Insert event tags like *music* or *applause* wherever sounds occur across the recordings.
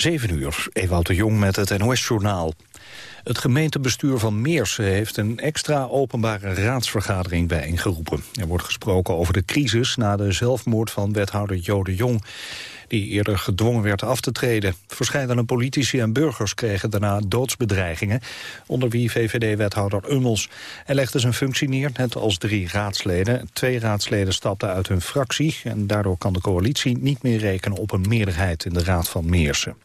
7 uur, Ewout de Jong met het NOS-journaal. Het gemeentebestuur van Meersen heeft een extra openbare raadsvergadering bijeengeroepen. Er wordt gesproken over de crisis na de zelfmoord van wethouder Jode Jong die eerder gedwongen werd af te treden. Verscheidene politici en burgers kregen daarna doodsbedreigingen, onder wie VVD-wethouder Ummels. Hij legde zijn functie neer, net als drie raadsleden. Twee raadsleden stapten uit hun fractie en daardoor kan de coalitie niet meer rekenen op een meerderheid in de Raad van Meersen.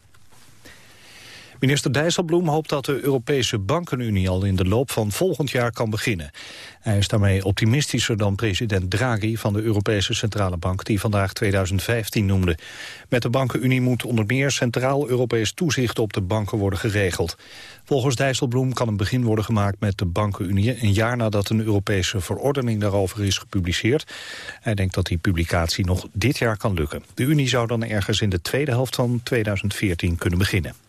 Minister Dijsselbloem hoopt dat de Europese bankenunie al in de loop van volgend jaar kan beginnen. Hij is daarmee optimistischer dan president Draghi van de Europese Centrale Bank die vandaag 2015 noemde. Met de bankenunie moet onder meer centraal Europees toezicht op de banken worden geregeld. Volgens Dijsselbloem kan een begin worden gemaakt met de bankenunie een jaar nadat een Europese verordening daarover is gepubliceerd. Hij denkt dat die publicatie nog dit jaar kan lukken. De unie zou dan ergens in de tweede helft van 2014 kunnen beginnen.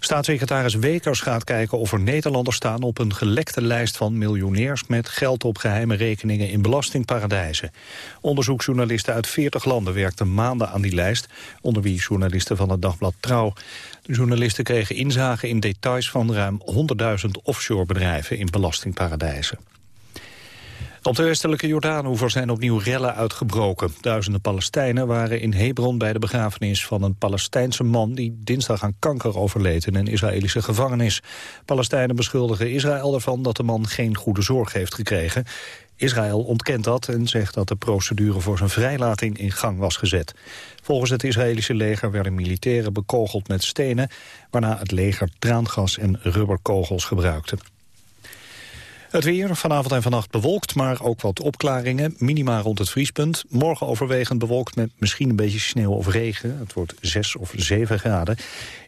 Staatssecretaris Wekers gaat kijken of er Nederlanders staan op een gelekte lijst van miljonairs met geld op geheime rekeningen in belastingparadijzen. Onderzoeksjournalisten uit 40 landen werkten maanden aan die lijst, onder wie journalisten van het dagblad Trouw. De journalisten kregen inzage in details van ruim 100.000 offshore bedrijven in belastingparadijzen. Op de westelijke Jordaanoever zijn opnieuw rellen uitgebroken. Duizenden Palestijnen waren in Hebron bij de begrafenis van een Palestijnse man... die dinsdag aan kanker overleed in een Israëlische gevangenis. Palestijnen beschuldigen Israël ervan dat de man geen goede zorg heeft gekregen. Israël ontkent dat en zegt dat de procedure voor zijn vrijlating in gang was gezet. Volgens het Israëlische leger werden militairen bekogeld met stenen... waarna het leger traangas en rubberkogels gebruikte. Het weer vanavond en vannacht bewolkt, maar ook wat opklaringen. Minima rond het vriespunt. Morgen overwegend bewolkt met misschien een beetje sneeuw of regen. Het wordt 6 of 7 graden.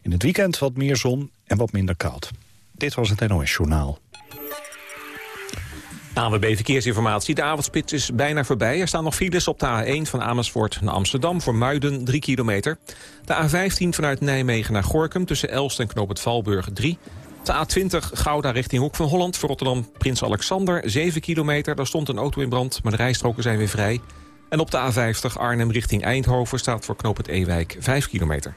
In het weekend wat meer zon en wat minder koud. Dit was het NOS Journaal. ANWB Verkeersinformatie. De avondspits is bijna voorbij. Er staan nog files op de A1 van Amersfoort naar Amsterdam... voor Muiden 3 kilometer. De A15 vanuit Nijmegen naar Gorkum tussen Elst en Knoop het Valburg 3... De A20 Gouda richting Hoek van Holland. Voor Rotterdam Prins Alexander, 7 kilometer. Daar stond een auto in brand, maar de rijstroken zijn weer vrij. En op de A50 Arnhem richting Eindhoven staat voor knoop het Ewijk 5 kilometer.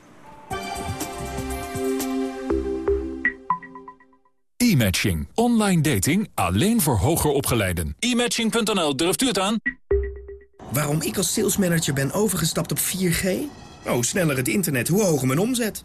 E-matching. Online dating alleen voor hoger opgeleiden. E-matching.nl, durft u het aan? Waarom ik als salesmanager ben overgestapt op 4G? Oh, sneller het internet, hoe hoger mijn omzet.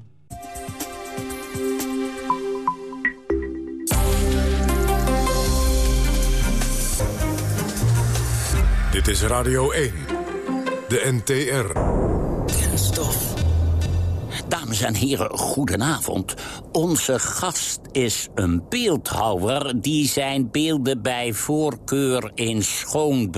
Dit is Radio 1, de NTR. Kenstof. Dames en heren, goedenavond. Onze gast is een beeldhouwer die zijn beelden bij voorkeur in schoon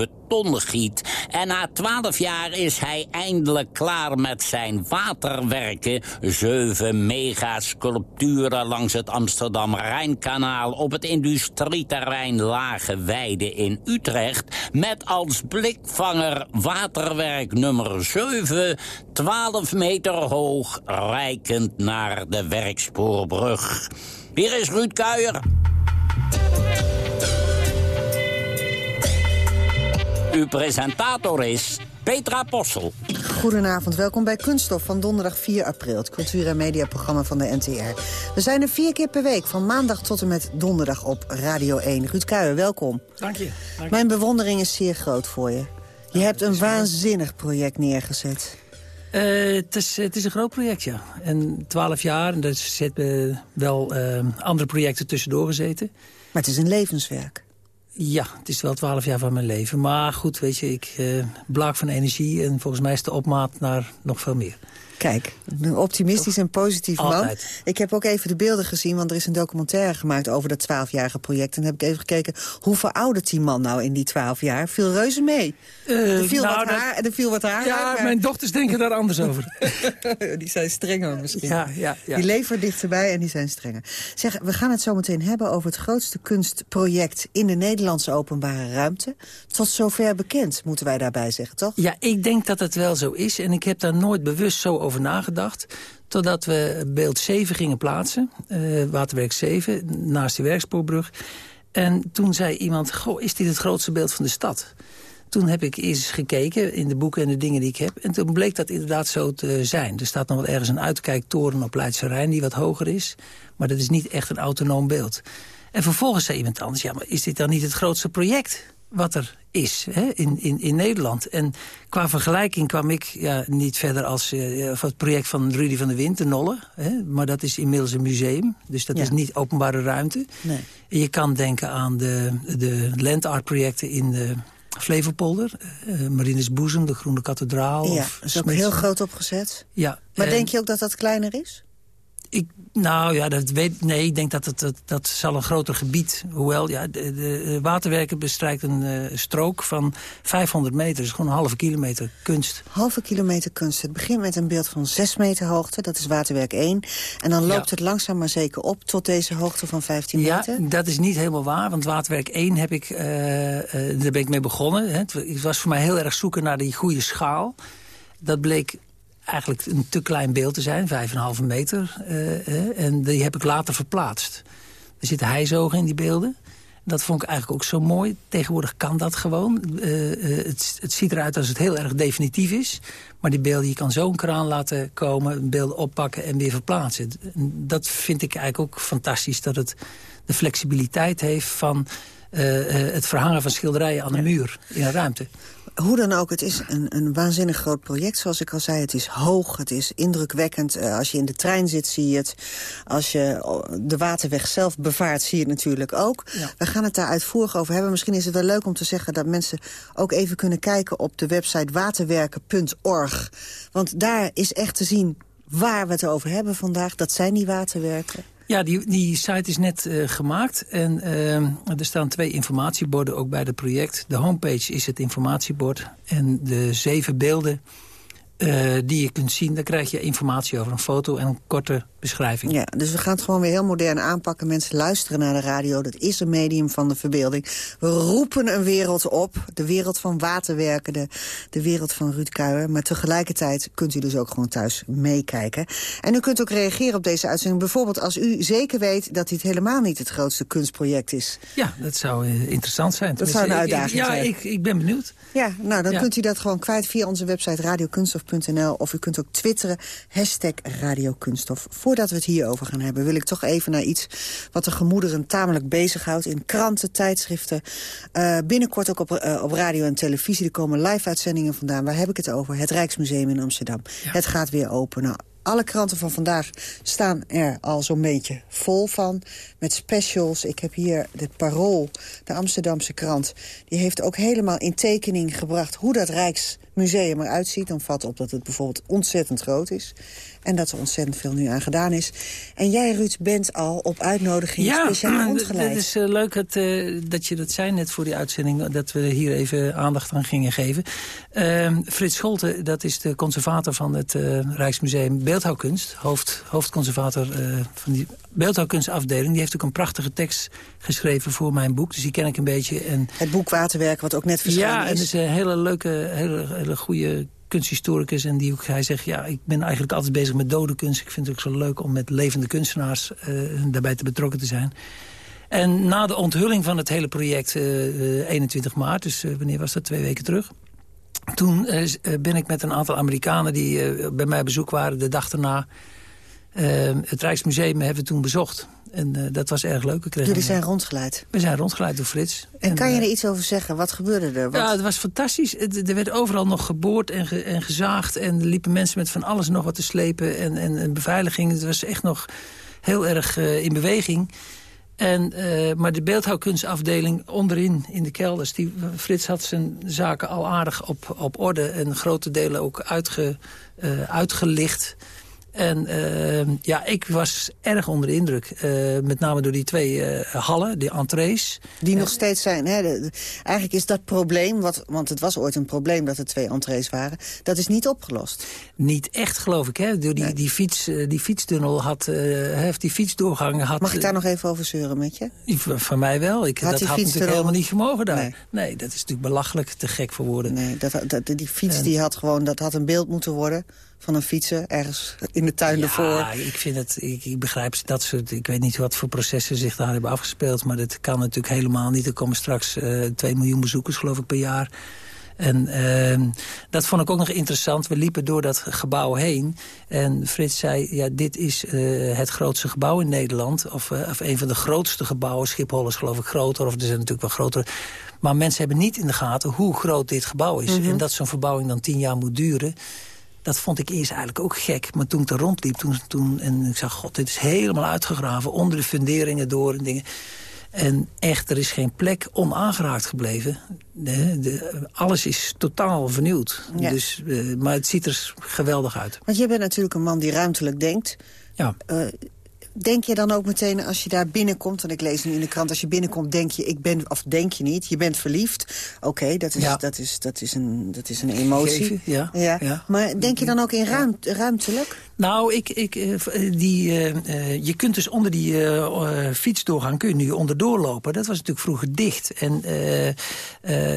giet. En na twaalf jaar is hij eindelijk klaar met zijn waterwerken. Zeven megasculpturen langs het Amsterdam-Rijnkanaal... op het industrieterrein Lage Weide in Utrecht... met als blikvanger waterwerk nummer 7... 12 meter hoog, rijkend naar de werkspoorbrug. Hier is Ruud Kuijer. Uw presentator is Petra Possel. Goedenavond, welkom bij Kunststof van donderdag 4 april... het cultuur- en mediaprogramma van de NTR. We zijn er vier keer per week, van maandag tot en met donderdag op Radio 1. Ruud Kuijer, welkom. Dank je. Mijn bewondering is zeer groot voor je. Je hebt een waanzinnig project neergezet. Uh, het, is, het is een groot project, ja. En twaalf jaar, en er zitten wel uh, andere projecten tussendoor gezeten. Maar het is een levenswerk. Ja, het is wel twaalf jaar van mijn leven. Maar goed, weet je, ik uh, blaak van energie... en volgens mij is de opmaat naar nog veel meer. Kijk, een optimistisch en positief man. Ik heb ook even de beelden gezien, want er is een documentaire gemaakt over dat 12-jarige project. En dan heb ik even gekeken, hoe veroudert die man nou in die 12 jaar? Viel reuze mee. Uh, er, viel nou, wat haar, er viel wat haar Ja, mijn dochters denken daar anders over. *laughs* die zijn strenger misschien. Ja, ja, ja. Die leven dichterbij en die zijn strenger. Zeg, we gaan het zo meteen hebben over het grootste kunstproject in de Nederlandse openbare ruimte. Tot zover bekend, moeten wij daarbij zeggen, toch? Ja, ik denk dat het wel zo is. En ik heb daar nooit bewust zo over nagedacht. Totdat we beeld 7 gingen plaatsen, uh, Waterwerk 7, naast de werkspoorbrug. En toen zei iemand, goh, is dit het grootste beeld van de stad? Toen heb ik eens gekeken in de boeken en de dingen die ik heb. En toen bleek dat inderdaad zo te zijn. Er staat nog wel ergens een uitkijktoren op Leidse Rijn die wat hoger is. Maar dat is niet echt een autonoom beeld. En vervolgens zei iemand anders, ja, maar is dit dan niet het grootste project wat er is hè, in, in, in Nederland. En qua vergelijking kwam ik ja, niet verder als uh, het project van Rudy van der Wind, de Nolle. Hè, maar dat is inmiddels een museum, dus dat is niet openbare ruimte. Nee. En je kan denken aan de, de land art projecten in de Flevopolder. Uh, Marines Boezem, de Groene Kathedraal. Ja, dat is ook heel groot opgezet. Ja. Maar denk je ook dat dat kleiner is? Ik, nou ja, dat weet, nee, ik denk dat het, dat, dat zal een groter gebied... hoewel, ja, de, de waterwerken bestrijkt een uh, strook van 500 meter. Dus gewoon een halve kilometer kunst. Halve kilometer kunst. Het begint met een beeld van 6 meter hoogte. Dat is waterwerk 1. En dan loopt het langzaam maar zeker op tot deze hoogte van 15 meter. Ja, dat is niet helemaal waar. Want waterwerk 1 heb ik, uh, uh, daar ben ik mee begonnen. Hè. Het was voor mij heel erg zoeken naar die goede schaal. Dat bleek eigenlijk een te klein beeld te zijn, 5,5 meter. Uh, en die heb ik later verplaatst. Er zitten hijzogen in die beelden. Dat vond ik eigenlijk ook zo mooi. Tegenwoordig kan dat gewoon. Uh, het, het, ziet eruit als het heel erg definitief is. Maar die beelden, je kan zo'n kraan laten komen... beelden oppakken en weer verplaatsen. Dat vind ik eigenlijk ook fantastisch. Dat het de flexibiliteit heeft van... het verhangen van schilderijen aan de muur in een ruimte hoe dan ook, het is een, een waanzinnig groot project. Zoals ik al zei, het is hoog, het is indrukwekkend. Uh, als je in de trein zit, zie je het. Als je de waterweg zelf bevaart, zie je het natuurlijk ook. We gaan het daar uitvoerig over hebben. Misschien is het wel leuk om te zeggen dat mensen ook even kunnen kijken... op de website waterwerken.org. Want daar is echt te zien waar we het over hebben vandaag. Dat zijn die waterwerken. Ja, die, die site is net uh, gemaakt en uh, er staan twee informatieborden ook bij het project. De homepage is het informatiebord en de zeven beelden uh, die je kunt zien. Daar krijg je informatie over een foto en een korte beschrijving. Ja, dus we gaan het gewoon weer heel modern aanpakken. Mensen luisteren naar de radio, dat is een medium van de verbeelding. We roepen een wereld op, de wereld van waterwerken, de, de wereld van Ruud Kuijer. Maar tegelijkertijd kunt u dus ook gewoon thuis meekijken. En u kunt ook reageren op deze uitzending. Bijvoorbeeld als u zeker weet dat dit helemaal niet het grootste kunstproject is. Ja, dat zou uh, interessant zijn. Dat zou een uitdaging ik, zijn. Ja, ik, ik ben benieuwd. Ja, nou dan ja. kunt u dat gewoon kwijt via onze website radiokunstof.nl. Of u kunt ook twitteren, hashtag radiokunstof. Voordat we het hierover gaan hebben, wil ik toch even naar iets... wat de gemoederen tamelijk bezighoudt in kranten, tijdschriften. Uh, binnenkort ook op, uh, op radio en televisie. Er komen live-uitzendingen vandaan. Waar heb ik het over? Het Rijksmuseum in Amsterdam. Ja. Het gaat weer open. Nou, alle kranten van vandaag staan er al zo'n beetje vol van. Met specials. Ik heb hier het Parool, de Amsterdamse krant. Die heeft ook helemaal in tekening gebracht hoe dat Rijksmuseum eruit ziet. Dan valt op dat het bijvoorbeeld ontzettend groot is. En dat er ontzettend veel nu aan gedaan is. En jij, Ruud, bent al op uitnodiging ja, speciaal rondgeleid. het is uh, leuk het, uh, dat je dat zei net voor die uitzending... dat we hier even aandacht aan gingen geven. Uh, Frits Scholte, dat is de conservator van het uh, Rijksmuseum Beeldhouwkunst. Hoofd, hoofdconservator van die beeldhouwkunstafdeling. Die heeft ook een prachtige tekst geschreven voor mijn boek. Dus die ken ik een beetje. En, het boek Waterwerk, wat ook net verschenen ja, is. Ja, en het is een hele leuke, hele, hele goede kunsthistoricus. En die ook, hij zegt, ja, ik ben eigenlijk altijd bezig met dode kunst. Ik vind het ook zo leuk om met levende kunstenaars uh, daarbij te betrokken te zijn. En na de onthulling van het hele project, uh, 21 maart, dus wanneer was dat, twee weken terug... toen ben ik met een aantal Amerikanen die bij mij bezoek waren de dag daarna... het Rijksmuseum hebben we toen bezocht. En uh, dat was erg leuk. Jullie zijn rondgeleid? We zijn rondgeleid door Frits. En, en kan je er uh, iets over zeggen? Wat gebeurde er? Wat... Ja, het was fantastisch. Het, er werd overal nog geboord en, ge, en gezaagd. En er liepen mensen met van alles nog wat te slepen. En, en, en beveiliging. Het was echt nog heel erg uh, in beweging. En, uh, maar de beeldhouwkunstafdeling onderin in de kelders... Die, Frits had zijn zaken al aardig op, op orde... en grote delen ook uitge, uh, uitgelicht... En uh, ja, ik was erg onder de indruk. Uh, met name door die twee uh, hallen, die entrees. Die nog steeds zijn. Hè, de, de, eigenlijk is dat probleem, wat, want het was ooit een probleem dat er twee entrees waren. Dat is niet opgelost. Niet echt, geloof ik. Hè? Door die, nee. die, fiets, die fietstunnel had, heeft die fietsdoorgang... Had, Mag ik daar nog even over zeuren met je? Van mij wel. Ik, had dat had natuurlijk helemaal niet gemogen daar. Nee. nee. dat is natuurlijk belachelijk te gek voor woorden. Nee, dat, dat, die fiets en... die had gewoon, dat had een beeld moeten worden van een fietsen ergens in de tuin ja, ervoor. Ja, ik vind het, ik, ik, begrijp dat soort, ik weet niet wat voor processen zich daar hebben afgespeeld, maar dat kan natuurlijk helemaal niet. Er komen straks uh, 2 miljoen bezoekers, geloof ik, per jaar. En uh, dat vond ik ook nog interessant. We liepen door dat gebouw heen. En Frits zei, ja, dit is uh, het grootste gebouw in Nederland. Of, uh, of een van de grootste gebouwen. Schiphol is geloof ik groter, of er zijn natuurlijk wel grotere. Maar mensen hebben niet in de gaten hoe groot dit gebouw is. Mm -hmm. En dat zo'n verbouwing dan tien jaar moet duren dat vond ik eerst eigenlijk ook gek. Maar toen ik er rondliep toen, toen, en ik zag, god, dit is helemaal uitgegraven. Onder de funderingen door en dingen. En echt, er is geen plek onaangeraakt gebleven. De, de, alles is totaal vernieuwd. Ja. Dus, uh, maar het ziet er geweldig uit. Want je bent natuurlijk een man die ruimtelijk denkt. Ja. Uh, denk je dan ook meteen als je daar binnenkomt... en ik lees nu in de krant, als je binnenkomt denk je... ik ben, of denk je niet, je bent verliefd. Oké, okay, dat, is, ja. dat, is, dat, is een, dat is een emotie. Geven, ja, ja. ja. Maar denk je dan ook in ruim, ruimtelijk? Nou, ik, ik, die, uh, je kunt dus onder die uh, fietsdoorgang kun je nu onderdoor lopen. Dat was natuurlijk vroeger dicht. En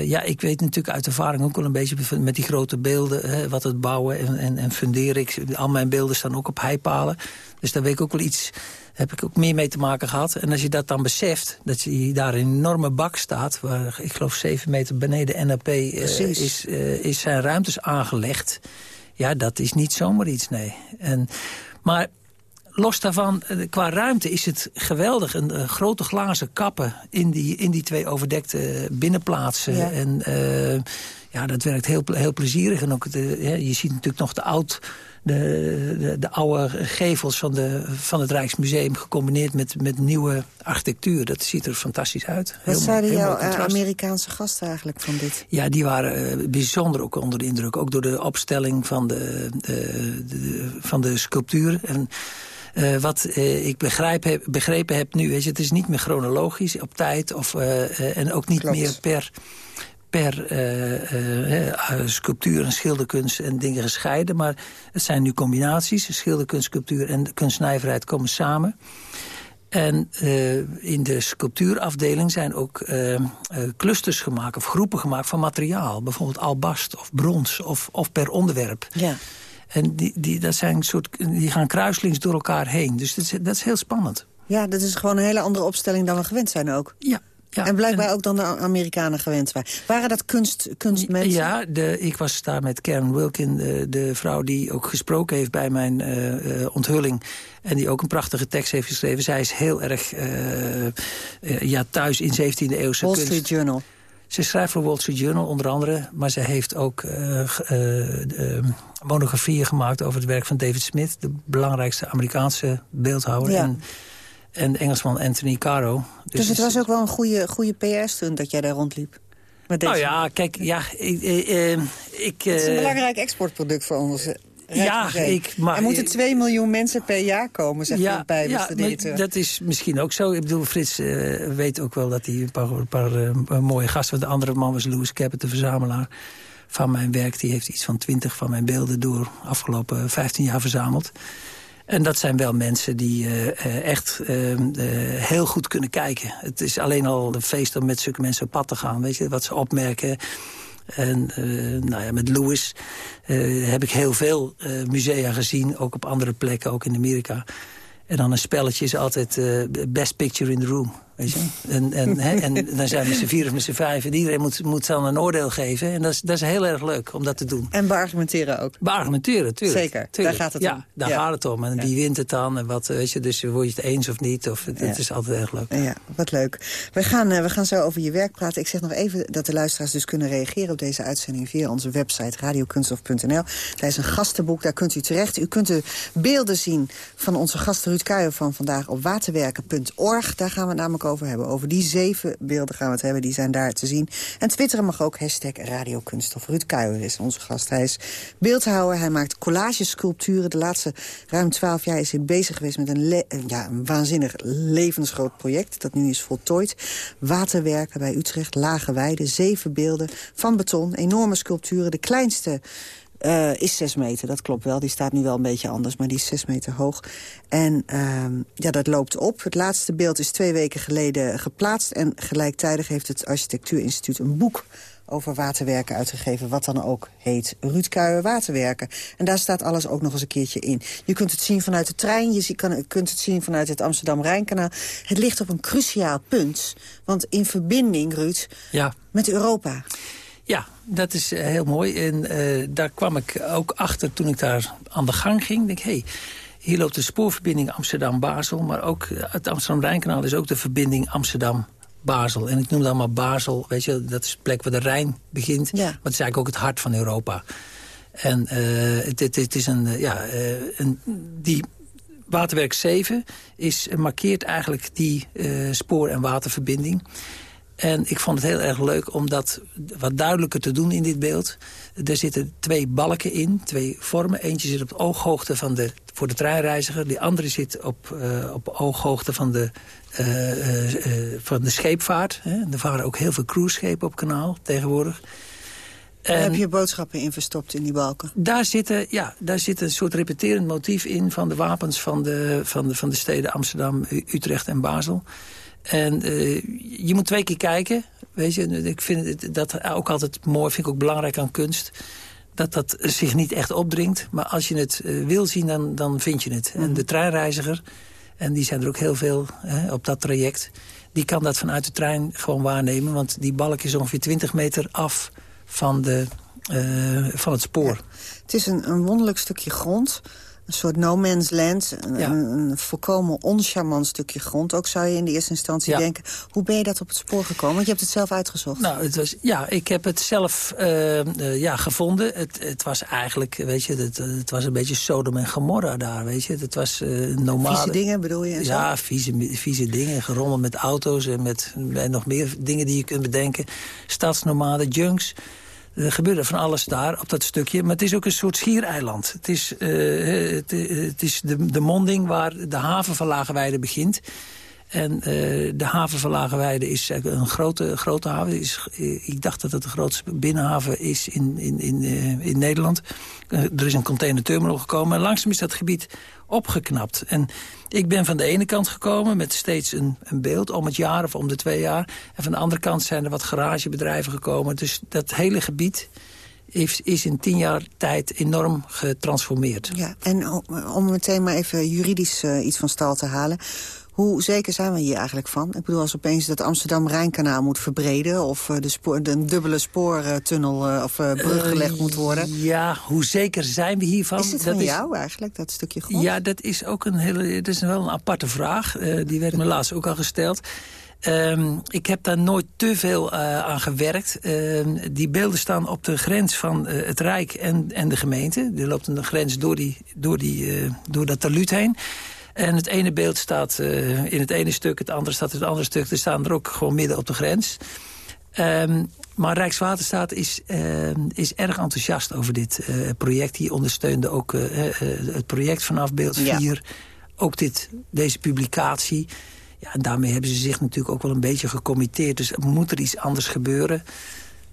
ja, ik weet natuurlijk uit ervaring ook wel een beetje met die grote beelden... wat het bouwen en, en, en funderen. Ik, al mijn beelden staan ook op heipalen. Dus daar weet ik ook wel iets heb ik ook meer mee te maken gehad. En als je dat dan beseft, dat je daar een enorme bak staat... waar ik geloof zeven meter beneden NAP uh, is, uh, is zijn ruimtes aangelegd... ja, dat is niet zomaar iets, nee. En, maar los daarvan, qua ruimte is het geweldig. Een, uh, grote glazen kappen in die, in die twee overdekte binnenplaatsen. Ja. En uh, ja, dat werkt heel, heel plezierig. En ook de, ja, je ziet natuurlijk nog de oud... De, de, de, oude gevels van, de, van het Rijksmuseum gecombineerd met, met nieuwe architectuur. Dat ziet er fantastisch uit. Wat zeiden jouw uh, Amerikaanse gasten eigenlijk van dit? Ja, die waren uh, bijzonder ook onder de indruk. Ook door de opstelling van de, de, de van de sculptuur. En uh, wat uh, ik begrijp heb, begrepen heb nu, is het is niet meer chronologisch op tijd. Of, uh, en ook niet Klopt. meer per per uh, uh, sculptuur en schilderkunst en dingen gescheiden. Maar het zijn nu combinaties. Schilderkunst, sculptuur en kunstnijverheid komen samen. En uh, in de sculptuurafdeling zijn ook clusters gemaakt... of groepen gemaakt van materiaal. Bijvoorbeeld albast of brons of, of per onderwerp. Ja. En die, die, dat zijn soort, die gaan kruislings door elkaar heen. Dus dat is, dat is heel spannend. Ja, dat is gewoon een hele andere opstelling dan we gewend zijn ook. Ja, ja, en blijkbaar en, ook dan de Amerikanen gewend waren. Waren dat kunst, kunstmensen? Ja, de, ik was daar met Karen Wilkin, de, de vrouw die ook gesproken heeft bij mijn uh, uh, onthulling. En die ook een prachtige tekst heeft geschreven. Zij is heel erg uh, ja, thuis in 17e eeuwse Wall kunst. Street Journal. Ze schrijft voor Wall Street Journal onder andere. Maar ze heeft ook monografieën gemaakt over het werk van David Smith. De belangrijkste Amerikaanse beeldhouwer. Ja. En, en de Engelsman Anthony Caro. Dus, dus het was ook wel een goede, goede PR-stunt dat jij daar rondliep? Met deze nou ja, kijk, ja, ik... Uh, ik het is een belangrijk exportproduct voor ons. Ja, ik, maar, er moeten 2 miljoen mensen per jaar komen, zegt ja, bijbelse ja, maar dat is misschien ook zo. Ik bedoel, Frits uh, weet ook wel dat hij een paar, paar uh, mooie gasten... de andere man was Louis Capet, de verzamelaar van mijn werk. Die heeft iets van 20 van mijn beelden door afgelopen 15 jaar verzameld. En dat zijn wel mensen die uh, echt uh, uh, heel goed kunnen kijken. Het is alleen al een feest om met zulke mensen op pad te gaan. Weet je, wat ze opmerken. En nou ja, met Louis heb ik heel veel musea gezien. Ook op andere plekken, ook in Amerika. En dan een spelletje is altijd best picture in the room. Weet je? En, en, en dan zijn we z'n vier of met z'n vijf. En iedereen moet, moet dan een oordeel geven. En dat is, dat is heel erg leuk om dat te doen. En beargumenteren ook. Beargumenteren, tuurlijk. Zeker, tuurlijk. daar gaat het ja, om. daar Ja. gaat het om. En wie wint het dan? En wat, weet je, dus word je het eens of niet? Of, het, is altijd erg leuk. Ja, wat leuk. We gaan, eh, we gaan zo over je werk praten. Ik zeg nog even dat de luisteraars dus kunnen reageren op deze uitzending... via onze website radiokunstof.nl. Daar is een gastenboek, daar kunt u terecht. U kunt de beelden zien van onze gast Ruud Kuijer van vandaag op waterwerken.org. Daar gaan we namelijk over hebben. Over die zeven beelden gaan we het hebben, die zijn daar te zien. En twitteren mag ook, hashtag radiokunstof. Ruud Kuijer is onze gast. Hij is beeldhouwer, hij maakt collagesculpturen. De laatste ruim twaalf jaar is hij bezig geweest met een, eh, ja, een waanzinnig levensgroot project... dat nu is voltooid. Waterwerken bij Utrecht, Lage Weide, zeven beelden van beton. Enorme sculpturen, de kleinste eh, is zes meter, dat klopt wel. Die staat nu wel een beetje anders, maar die is zes meter hoog. En ehm, ja, dat loopt op. Het laatste beeld is twee weken geleden geplaatst... en gelijktijdig heeft het Architectuurinstituut een boek over waterwerken uitgegeven... wat dan ook heet Ruud Kuijer Waterwerken. En daar staat alles ook nog eens een keertje in. Je kunt het zien vanuit de trein, je zie- kan- je kunt het zien vanuit het Amsterdam-Rijnkanaal. Het ligt op een cruciaal punt, want in verbinding, Ruud, Ja. met Europa. Ja, dat is eh, heel mooi. En eh, daar kwam ik ook achter toen ik daar aan de gang ging. Ik denk, hé, hey, hier loopt de spoorverbinding Amsterdam-Basel... maar ook eh, het Amsterdam-Rijnkanaal is ook de verbinding Amsterdam-Basel. En ik noem dat maar Basel, weet je, dat is de plek waar de Rijn begint. Ja. Maar het is eigenlijk ook het hart van Europa. En eh, het, het, het is een, ja, een, die Waterwerk 7 is, markeert eigenlijk die spoor- en waterverbinding. En ik vond het heel erg leuk om dat wat duidelijker te doen in dit beeld. Er zitten twee balken in, twee vormen. Eentje zit op ooghoogte van de, voor de treinreiziger. Die andere zit op, eh, op ooghoogte van de, eh, eh, van de scheepvaart. Hè. Er varen ook heel veel cruiseschepen op kanaal tegenwoordig. Daar En- heb je boodschappen in verstopt in die balken. daar zit, ja, daar zit een soort repeterend motief in van de wapens van de, van de, van de steden Amsterdam, Utrecht en Basel. En eh, je moet twee keer kijken. Weet je, ik vind dat ook altijd mooi, vind ik ook belangrijk aan kunst. Dat dat zich niet echt opdringt. Maar als je het eh, wil zien, dan, dan vind je het. En de treinreiziger, en die zijn er ook heel veel hè, op dat traject... die kan dat vanuit de trein gewoon waarnemen. Want die balk is ongeveer 20 meter af van, de, eh, van het spoor. Het is een, een wonderlijk stukje grond. Een soort no man's land. Een, Ja. een, volkomen oncharmant stukje grond. Ook zou je in de eerste instantie Ja. denken... hoe ben je dat op het spoor gekomen? Want je hebt het zelf uitgezocht. Nou, het was, ja, ik heb het zelf eh, eh, ja, gevonden. Het, het was eigenlijk, weet je, het, het was een beetje Sodom en Gomorra daar, weet je. Het was uh, normaal. Vieze dingen bedoel je? Ja, vieze, vieze dingen. Gerommeld met auto's en met en nog meer dingen die je kunt bedenken. Stadsnomaden, junks. Er gebeurde van alles daar op dat stukje. Maar het is ook een soort schiereiland. Het is, uh, het, het, is de, de monding waar de haven van Lageweide begint. En uh, de haven van Lageweide is een grote, grote haven. Is, ik dacht dat het de grootste binnenhaven is in, in, in, in Nederland. er is een containerterminal gekomen. En langzaam is dat gebied opgeknapt. En ik ben van de ene kant gekomen met steeds een, een beeld om het jaar of om de twee jaar. En van de andere kant zijn er wat garagebedrijven gekomen. Dus dat hele gebied is, is in tien jaar tijd enorm getransformeerd. Ja, en om meteen maar even juridisch uh, iets van stal te halen... Hoe zeker zijn we hier eigenlijk van? Ik bedoel, als opeens dat Amsterdam-Rijnkanaal moet verbreden... of de, spoor, de dubbele spoortunnel uh, of uh, brug gelegd uh, moet worden. Ja, hoe zeker zijn we hiervan? Is het van dat jou is... eigenlijk, dat stukje grond? Ja, dat is ook een hele, dat is wel een aparte vraag. Uh, die werd me *laughs* laatst ook al gesteld. Um, ik heb daar nooit te veel uh, aan gewerkt. Uh, die beelden staan op de grens van uh, het Rijk en, en de gemeente. Er loopt een grens door, die, door, die, door dat taluut heen. En het ene beeld staat uh, in het ene stuk, het andere staat in het andere stuk. Er staan er ook gewoon midden op de grens. Um, maar Rijkswaterstaat is, uh, is erg enthousiast over dit uh, project. Die ondersteunde ook het project vanaf beeld 4. Ja. Ook dit, deze publicatie. Ja, en daarmee hebben ze zich natuurlijk ook wel een beetje gecommitteerd. Dus moet er iets anders gebeuren...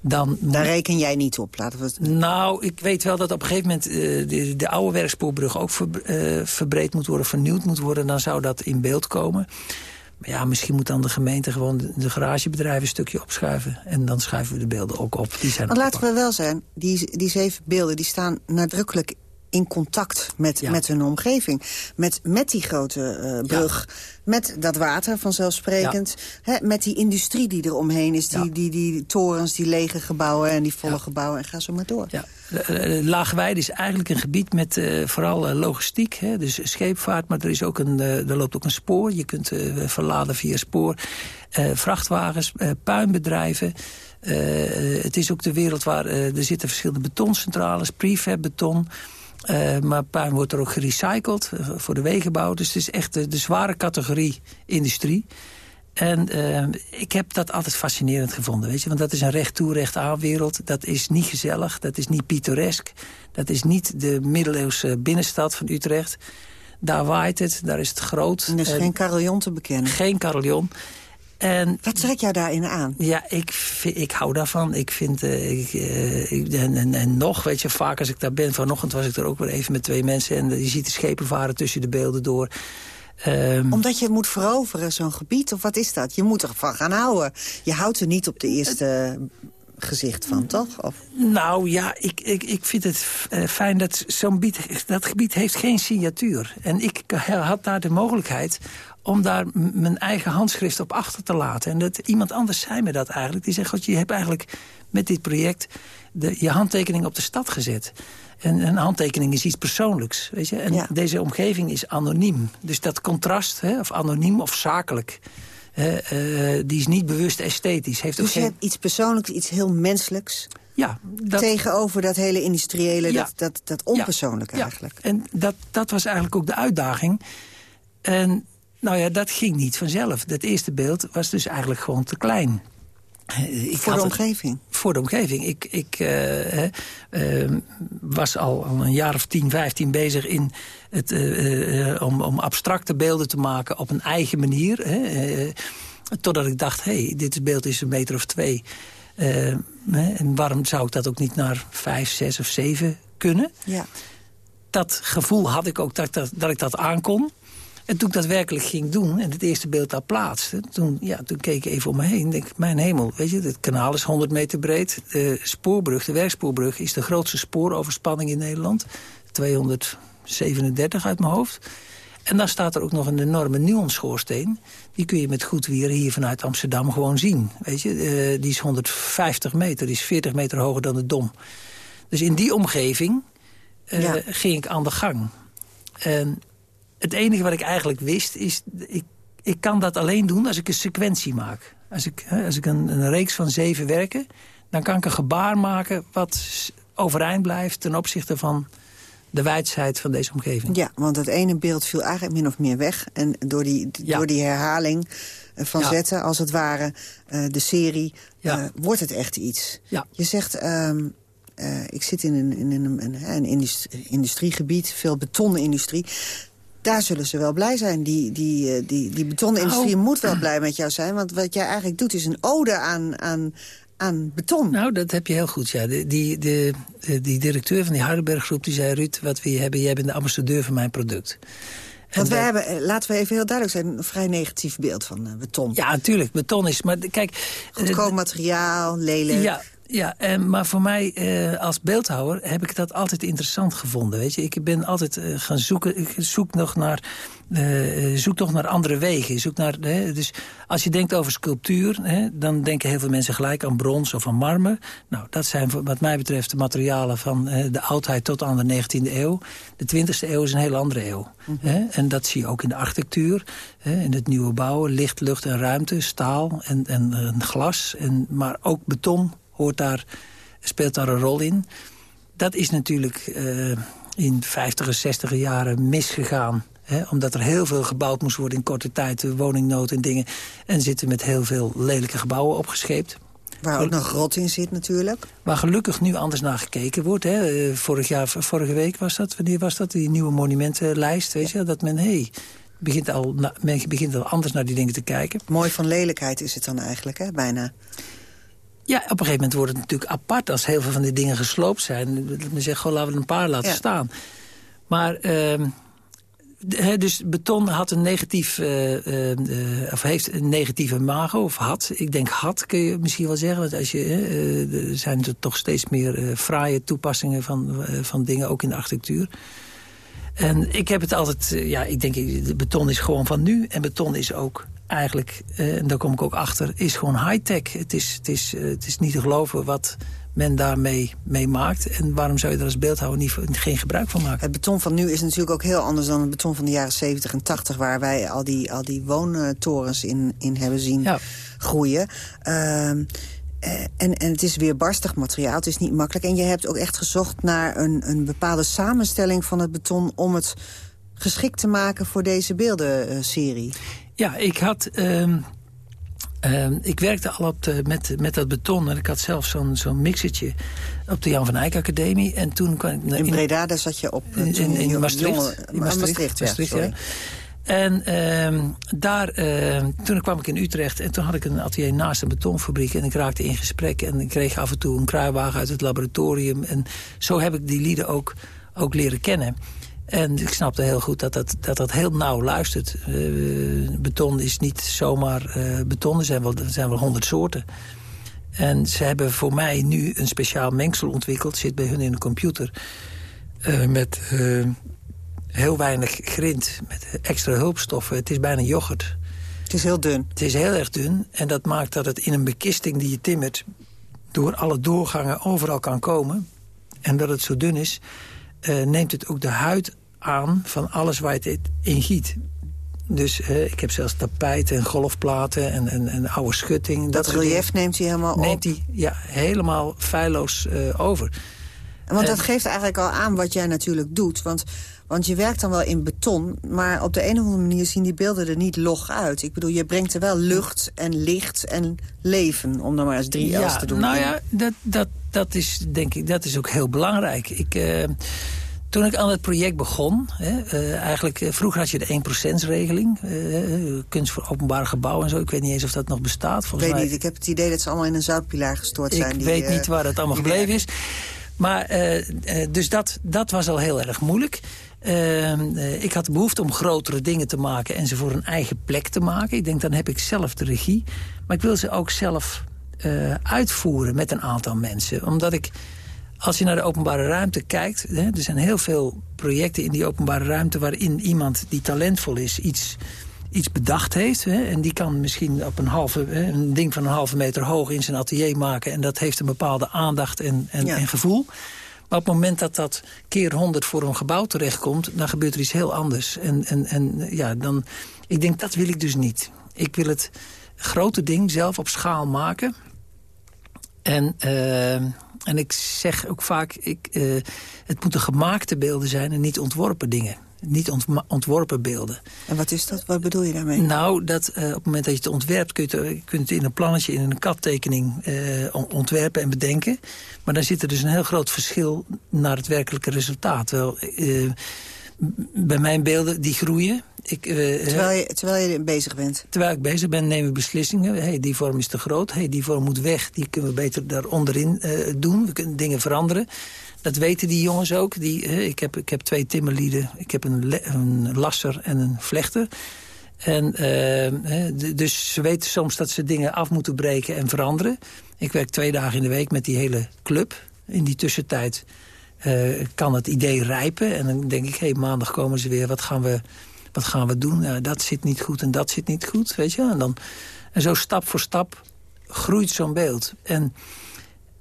Dan Daar reken jij niet op, laten we het... Nou, ik weet wel dat op een gegeven moment uh, de, de, oude werkspoorbrug ook ver, uh, verbreed moet worden, vernieuwd moet worden. Dan zou dat in beeld komen. Maar ja, misschien moet dan de gemeente gewoon de, de garagebedrijven een stukje opschuiven. En dan schuiven we de beelden ook op. Die zijn Want laten we wel zijn, die, die zeven beelden die staan nadrukkelijk in contact met, met hun omgeving. Met, met die grote eh, brug, met dat water vanzelfsprekend. Hè, met die industrie die er omheen is. Die, die, die, torens, die lege gebouwen en die volle gebouwen. En ga zo maar door. Ja. Laagweide is eigenlijk een gebied met uh, vooral logistiek. Hè, dus scheepvaart, maar er, is ook een, er loopt ook een spoor. Je kunt verladen via spoor. vrachtwagens, puinbedrijven. het is ook de wereld waar er zitten verschillende betoncentrales, prefab beton... Uh, maar puin wordt er ook gerecycled uh, voor de wegenbouw. Dus het is echt de, de zware categorie industrie. En uh, ik heb dat altijd fascinerend gevonden, weet je. Want dat is een recht toe, recht aan wereld. Dat is niet gezellig, dat is niet pittoresk. Dat is niet de middeleeuwse binnenstad van Utrecht. Daar waait het, daar is het groot. En er is geen carillon te bekennen. Geen carillon. En, Wat trek jou daarin aan? Ja, ik, ik hou daarvan. Ik vind, uh, ik, uh, ik, en, en, en, nog, weet je, vaak als ik daar ben... vanochtend was ik er ook weer even met twee mensen... en je ziet de schepen varen tussen de beelden door... Um, Omdat je moet veroveren, zo'n gebied, of wat is dat? Je moet ervan gaan houden. Je houdt er niet op de eerste gezicht van, toch? Of? Nou ja, ik, ik, ik vind het uh, fijn dat zo'n gebied... dat gebied heeft geen signatuur. En ik had daar de mogelijkheid om daar mijn eigen handschrift op achter te laten. En dat, iemand anders zei me dat eigenlijk. Die zegt, God, je hebt eigenlijk met dit project de, je handtekening op de stad gezet. En een handtekening is iets persoonlijks. Weet je? En ja. deze omgeving is anoniem. Dus dat contrast, hè, of anoniem of zakelijk... Uh, uh, die is niet bewust esthetisch. Heeft dus ook je geen... hebt iets persoonlijks, iets heel menselijks... Ja, dat... Tegenover dat hele industriële, ja. dat, dat, dat onpersoonlijke ja. eigenlijk. En dat, dat was eigenlijk ook de uitdaging. En nou ja, dat ging niet vanzelf. Dat eerste beeld was dus eigenlijk gewoon te klein. Ik voor de omgeving? Het, voor de omgeving. Ik, ik uh, uh, was al, al, een jaar of 10, 15 bezig in het, uh, om, om abstracte beelden te maken op een eigen manier. totdat ik dacht, hé, hey, dit beeld is een meter of twee. en waarom zou ik dat ook niet naar vijf, zes of zeven kunnen? Ja. Dat gevoel had ik ook dat, dat, dat ik dat aankon. En toen ik dat werkelijk ging doen en het eerste beeld daar plaatste... toen, ja, toen keek ik even om me heen denk mijn hemel, weet je... het kanaal is 100 meter breed. De spoorbrug, de werkspoorbrug, is de grootste spooroverspanning in Nederland. 237 uit mijn hoofd. En dan staat er ook nog een enorme nuonschoorsteen. Die kun je met goed weer hier vanuit Amsterdam gewoon zien. Weet je, uh, die is 150 meter, die is 40 meter hoger dan de Dom. Dus in die omgeving uh, ja. ging ik aan de gang. En het enige wat ik eigenlijk wist is... Ik, ik kan dat alleen doen als ik een sequentie maak. Als ik, als ik een, een reeks van zeven werken... dan kan ik een gebaar maken wat overeind blijft... ten opzichte van de wijsheid van deze omgeving. Ja, want het ene beeld viel eigenlijk min of meer weg. En door die, ja. door die herhaling van ja. zetten, als het ware, uh, de serie... Ja. Uh, wordt het echt iets. Ja. Je zegt... Uh, ik zit in een, in een, een, een industrie, industriegebied, veel betonindustrie daar zullen ze wel blij zijn. Die, die, die, die betonindustrie oh. moet wel blij met jou zijn. Want wat jij eigenlijk doet is een ode aan, aan, aan beton. Nou, dat heb je heel goed, ja. Die, de, die directeur van die Heidelberggroep die zei... Ruud, wat we hebben, jij bent de ambassadeur van mijn product. Want wij hebben, laten we even heel duidelijk zijn... een vrij negatief beeld van uh, beton. Ja, natuurlijk. Beton is... Maar kijk... Goedkoop materiaal, lelijk. Ja, ja, en, maar voor mij uh, als beeldhouwer heb ik dat altijd interessant gevonden. Weet je? Ik ben altijd uh, gaan zoeken, ik zoek nog naar, zoek nog naar andere wegen. Zoek naar, dus als je denkt over sculptuur, hè, dan denken heel veel mensen gelijk aan brons of aan marmer. Nou, dat zijn wat mij betreft de materialen van de oudheid tot aan de 19e eeuw. De 20e eeuw is een heel andere eeuw. Mm -hmm. hè? En dat zie je ook in de architectuur, hè? in het nieuwe bouwen. Licht, lucht en ruimte, staal en, en, en glas, en, maar ook beton hoort daar, speelt daar een rol in. Dat is natuurlijk uh, in 50 en 60 jaren misgegaan. Hè, omdat er heel veel gebouwd moest worden in korte tijd. Woningnood en dingen. En zitten met heel veel lelijke gebouwen opgescheept. Waar ook nog rot in zit natuurlijk. Waar gelukkig nu anders naar gekeken wordt. Hè. Vorig jaar, vorige week was dat, wanneer was dat? Die nieuwe monumentenlijst, weet je. Dat men, hey, begint al, men begint al anders naar die dingen te kijken. Mooi van lelijkheid is het dan eigenlijk, hè, bijna. Ja, op een gegeven moment wordt het natuurlijk apart als heel veel van die dingen gesloopt zijn. Men zegt gewoon laten we een paar laten ja. staan. Maar uh, He, dus beton had een negatief, uh, uh, of heeft een negatieve imago, of had. Ik denk had, kun je misschien wel zeggen. Want als je, uh, er zijn er toch steeds meer fraaie toepassingen van, van dingen, ook in de architectuur. En ik heb het altijd, ja, ik denk, de beton is gewoon van nu. En beton is ook eigenlijk, en daar kom ik ook achter, is gewoon high-tech. Het is, het, is, het is niet te geloven wat men daarmee mee maakt. En waarom zou je er als beeldhouwer niet, geen gebruik van maken? Het beton van nu is natuurlijk ook heel anders dan het beton van de jaren 70 en 80... waar wij al die, al die woontorens in, in hebben zien groeien. Uh, en, en het is weer barstig materiaal, het is niet makkelijk. En je hebt ook echt gezocht naar een, een bepaalde samenstelling van het beton... om het geschikt te maken voor deze beeldenserie. Ja, ik had... Uh, uh, ik werkte al op de, met, met dat beton en ik had zelf zo'n zo'n mixertje op de Jan van Eyck Academie. En toen kwam ik, in, Breda, daar zat je op... In, in, in Maastricht. Jonge, in Maastricht, Maastricht, ja, Maastricht ja. En uh, daar, uh, toen kwam ik in Utrecht en toen had ik een atelier naast een betonfabriek. En ik raakte in gesprek en ik kreeg af en toe een kruiwagen uit het laboratorium. En zo heb ik die lieden ook, ook leren kennen. En ik snapte heel goed dat dat, dat, dat heel nauw luistert. Uh, beton is niet zomaar uh, beton, er zijn wel, er zijn wel honderd soorten. En ze hebben voor mij nu een speciaal mengsel ontwikkeld... zit bij hun in de computer... Uh, met heel weinig grind, met extra hulpstoffen. Het is bijna yoghurt. Het is heel dun. Het is heel erg dun. En dat maakt dat het in een bekisting die je timmert... door alle doorgangen overal kan komen. En dat het zo dun is neemt het ook de huid aan van alles waar het in giet. Dus uh, ik heb zelfs tapijten en golfplaten en, en, en oude schutting. Dat, dat relief neemt hij helemaal neemt op? Hij, ja, helemaal feilloos uh, over. Want dat geeft eigenlijk al aan wat jij natuurlijk doet. Want, want je werkt dan wel in beton, maar op de een of andere manier zien die beelden er niet log uit. Ik bedoel, je brengt er wel lucht en licht en leven, om dan maar eens drie ja, te doen. Nou ja, dat, dat, dat is denk ik, dat is ook heel belangrijk. Ik... Uh, toen ik aan het project begon, hè, uh, eigenlijk, uh, vroeger had je de 1%-regeling. Uh, kunst voor openbare gebouwen en zo. Ik weet niet eens of dat nog bestaat. Volgens ik weet niet, ik heb het idee dat ze allemaal in een zoutpilaar gestort zijn. Ik weet niet waar het allemaal gebleven is. Maar, dus dat, dat was al heel erg moeilijk. Ehm, ik had de behoefte om grotere dingen te maken en ze voor een eigen plek te maken. Ik denk, dan heb ik zelf de regie. Maar ik wil ze ook zelf uitvoeren met een aantal mensen. Omdat ik als je naar de openbare ruimte kijkt... Hè, er zijn heel veel projecten in die openbare ruimte... waarin iemand die talentvol is iets, iets bedacht heeft. Hè, en die kan misschien op een, halve, hè, een ding van een halve meter hoog in zijn atelier maken... en dat heeft een bepaalde aandacht en, en, en gevoel. Maar op het moment dat dat keer honderd voor een gebouw terechtkomt... dan gebeurt er iets heel anders. En, en, en ja, dan, ik denk, dat wil ik dus niet. Ik wil het grote ding zelf op schaal maken... En, uh, en ik zeg ook vaak, ik, uh, het moeten gemaakte beelden zijn en niet ontworpen dingen. Niet ontworpen beelden. En wat is dat? Wat bedoel je daarmee? Nou, dat uh, op het moment dat je het ontwerpt... kun je het, kun je het in een plannetje, in een kattekening ontwerpen en bedenken. Maar dan zit er dus een heel groot verschil naar het werkelijke resultaat. Wel, bij mijn beelden, die groeien. Ik, uh, terwijl, je, terwijl je bezig bent? Terwijl ik bezig ben, nemen we beslissingen. Hey, die vorm is te groot. Hey, die vorm moet weg. Die kunnen we beter daar onderin uh, doen. We kunnen dingen veranderen. Dat weten die jongens ook. Die, uh, ik, heb, ik heb twee timmerlieden. Ik heb een, een lasser en een vlechter. En, dus ze weten soms dat ze dingen af moeten breken en veranderen. Ik werk twee dagen in de week met die hele club. In die tussentijd kan het idee rijpen. En dan denk ik, hey, maandag komen ze weer, wat gaan we, wat gaan we doen? Uh, dat zit niet goed en dat zit niet goed, weet je. En, dan, en zo stap voor stap groeit zo'n beeld. En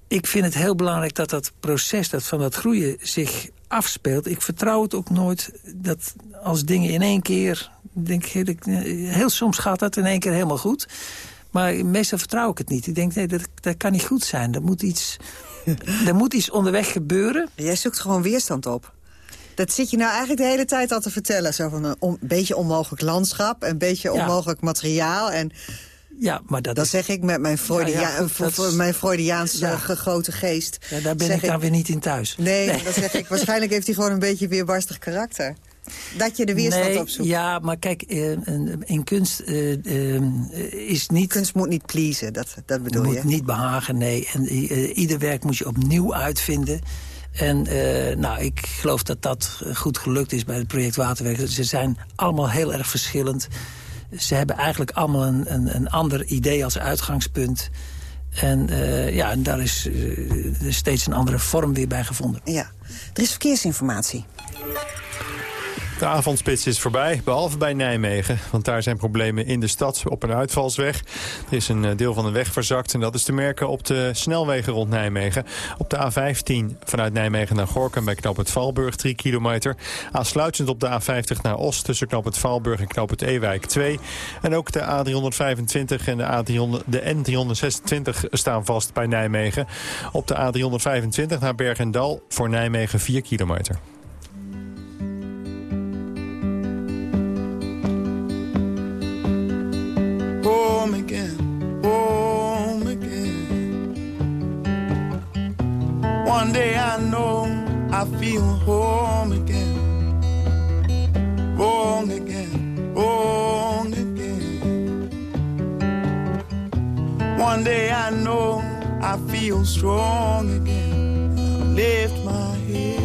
ik vind het heel belangrijk dat dat proces dat van dat groeien zich afspeelt. Ik vertrouw het ook nooit dat als dingen in één keer... Denk, heel, heel soms gaat dat in één keer helemaal goed. Maar meestal vertrouw ik het niet. Ik denk, nee, dat, dat kan niet goed zijn. Er moet iets *laughs* er moet iets onderweg gebeuren. Jij zoekt gewoon weerstand op. Dat zit je nou eigenlijk de hele tijd al te vertellen. Zo van een beetje onmogelijk landschap, een beetje onmogelijk materiaal. En ja, maar dat, dat zeg ik met mijn, ja, ja, mijn Freudiaanse ja. gegoten geest. Ja, daar ben ik dan weer niet in thuis. Nee, nee, dat zeg ik. *laughs* Waarschijnlijk heeft hij gewoon een beetje weerbarstig karakter. Dat je de weerstand nee, opzoekt. Ja, maar kijk, in kunst uh, is niet... Kunst moet niet pleasen, dat, dat bedoel moet je? Moet niet behagen, nee. En ieder werk moet je opnieuw uitvinden. En uh, nou, ik geloof dat dat goed gelukt is bij het project Waterwerk. Ze zijn allemaal heel erg verschillend. Ze hebben eigenlijk allemaal een, een, een ander idee als uitgangspunt. En uh, ja, daar is uh, steeds een andere vorm weer bij gevonden. Ja, er is verkeersinformatie. De avondspits is voorbij, behalve bij Nijmegen. Want daar zijn problemen in de stad op een uitvalsweg. Er is een eh, deel van de weg verzakt en dat is te merken op de snelwegen rond Nijmegen. Op de A15 vanuit Nijmegen naar Gorkum bij Knoop het Valburg 3 kilometer. Aansluitend op de A50 naar Oost tussen Knoop het Valburg en Knoop het Ewijk 2. En ook de A325 en de, A300, de N326 staan vast bij Nijmegen. Op de A325 naar Bergendal voor Nijmegen 4 kilometer. Home again, home again. One day I know I feel home again, wrong again, wrong again. One day I know I feel strong again. Lift my head.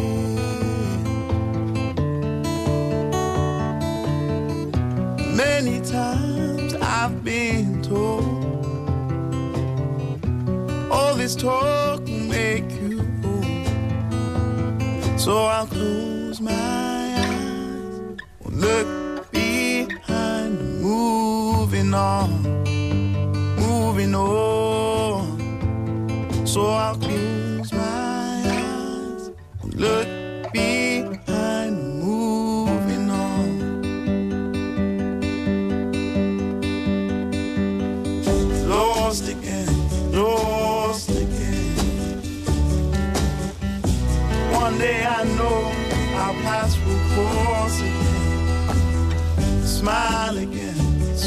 Many times I've been this talk will make you old. So I'll close my eyes, look behind, moving on, moving on. So I'll close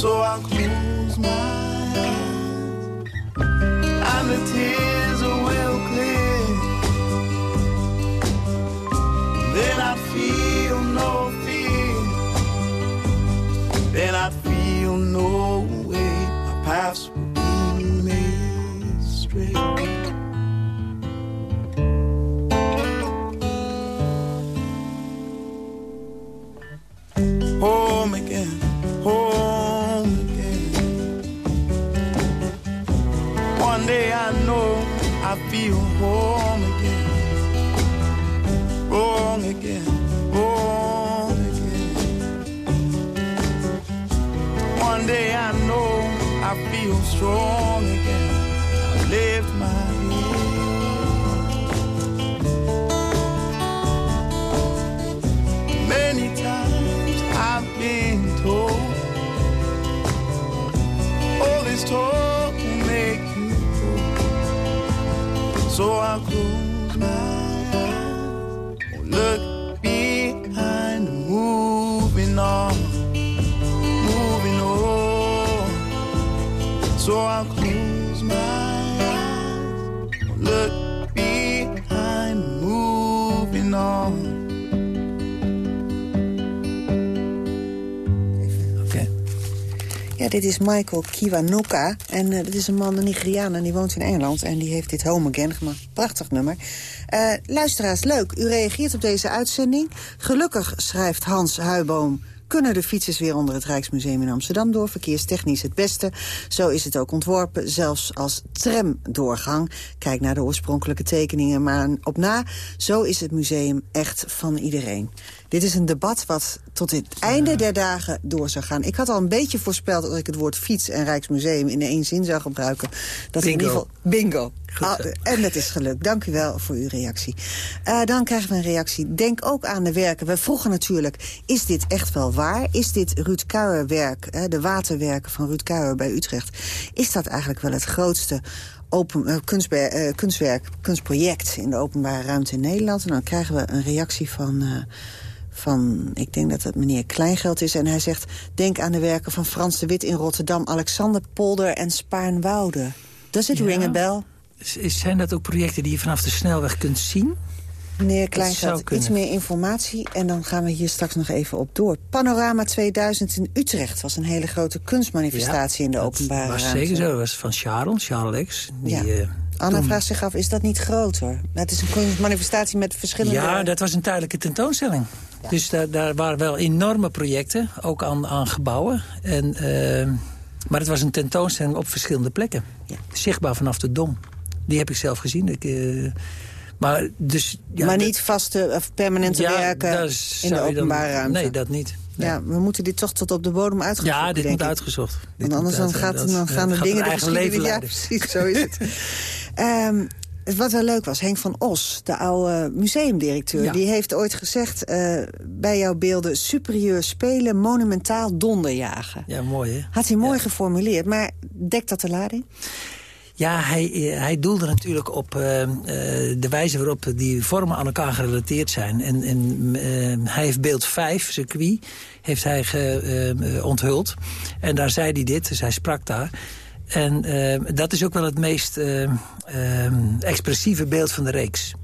So I'll close my eyes And the tears will clear then I feel no fear. Then I feel no home again. Wrong again, wrong again. One day I know I feel strong old. So I'll close my eyes look behind, moving on, moving on. So I'll Ja, dit is Michael Kiwanuka. En uh, dit is een man, een Nigeriaan, en die woont in Engeland. En die heeft dit Home Again gemaakt. Prachtig nummer. Uh, luisteraars, leuk. U reageert op deze uitzending. Gelukkig, schrijft Hans Huiboom kunnen de fietsers weer onder het Rijksmuseum in Amsterdam door. Verkeerstechnisch het beste. Zo is het ook ontworpen, zelfs als tramdoorgang. Kijk naar de oorspronkelijke tekeningen maar op na. Zo is het museum echt van iedereen. Dit is een debat wat tot het einde der dagen door zou gaan. Ik had al een beetje voorspeld als ik het woord fiets en Rijksmuseum in één zin zou gebruiken. Dat Bingo. in ieder geval bingo. Goed Ah, en dat is gelukt. Dank u wel voor uw reactie. Eh, dan krijgen we een reactie. Denk ook aan de werken. We vroegen natuurlijk, is dit echt wel waar? Is dit Ruud Kuijer werk, hè, de waterwerken van Ruud Kuijer bij Utrecht... is dat eigenlijk wel het grootste open, eh, eh, kunstwerk, kunstproject in de openbare ruimte in Nederland? En dan krijgen we een reactie van... van, ik denk dat het meneer Kleingeld is. En hij zegt, denk aan de werken van Frans de Wit in Rotterdam... Alexander Polder en Spaarnwoude. Does it Ja. ring a bell? Zijn dat ook projecten die je vanaf de snelweg kunt zien? Meneer Kleingeld, iets meer informatie en dan gaan we hier straks nog even op door. Panorama 2000 in Utrecht was een hele grote kunstmanifestatie in de openbare was ruimte. zeker zo. Dat was van Sharon, Charles X. Die, Ja. eh, Anna toen- vraagt zich af, is dat niet groter? Het is een kunstmanifestatie met verschillende... Ja, dat was een tijdelijke tentoonstelling. Dus daar, daar waren wel enorme projecten, ook aan, aan gebouwen. En, eh, maar het was een tentoonstelling op verschillende plekken. Zichtbaar vanaf de Dom. Die heb ik zelf gezien. Ik, eh, maar dus, ja, maar niet vaste of permanente Ja, werken in de dan- openbare ruimte. Nee, dat niet. Nee. Ja, we moeten dit toch tot op de bodem uitgezocht Ja, dit moet ik. uitgezocht. Dit Want moet anders dan, uit- gaat, dat- dan ja, gaan de dingen eigen leven Ja, precies, zo is het. *laughs* Wat wel leuk was, Henk van Os, de oude museumdirecteur... Ja. die heeft ooit gezegd eh, bij jouw beelden... superieur spelen, monumentaal donderjagen. Ja, mooi hè? Had hij mooi geformuleerd, maar dekt dat de lading? Ja, hij, eh, hij doelde natuurlijk op eh, de wijze waarop die vormen aan elkaar gerelateerd zijn. En, en hij heeft beeld 5, circuit, heeft hij ge, onthuld. En daar zei hij dit, dus hij sprak daar. En eh, dat is ook wel het meest eh, eh, expressieve beeld van de reeks.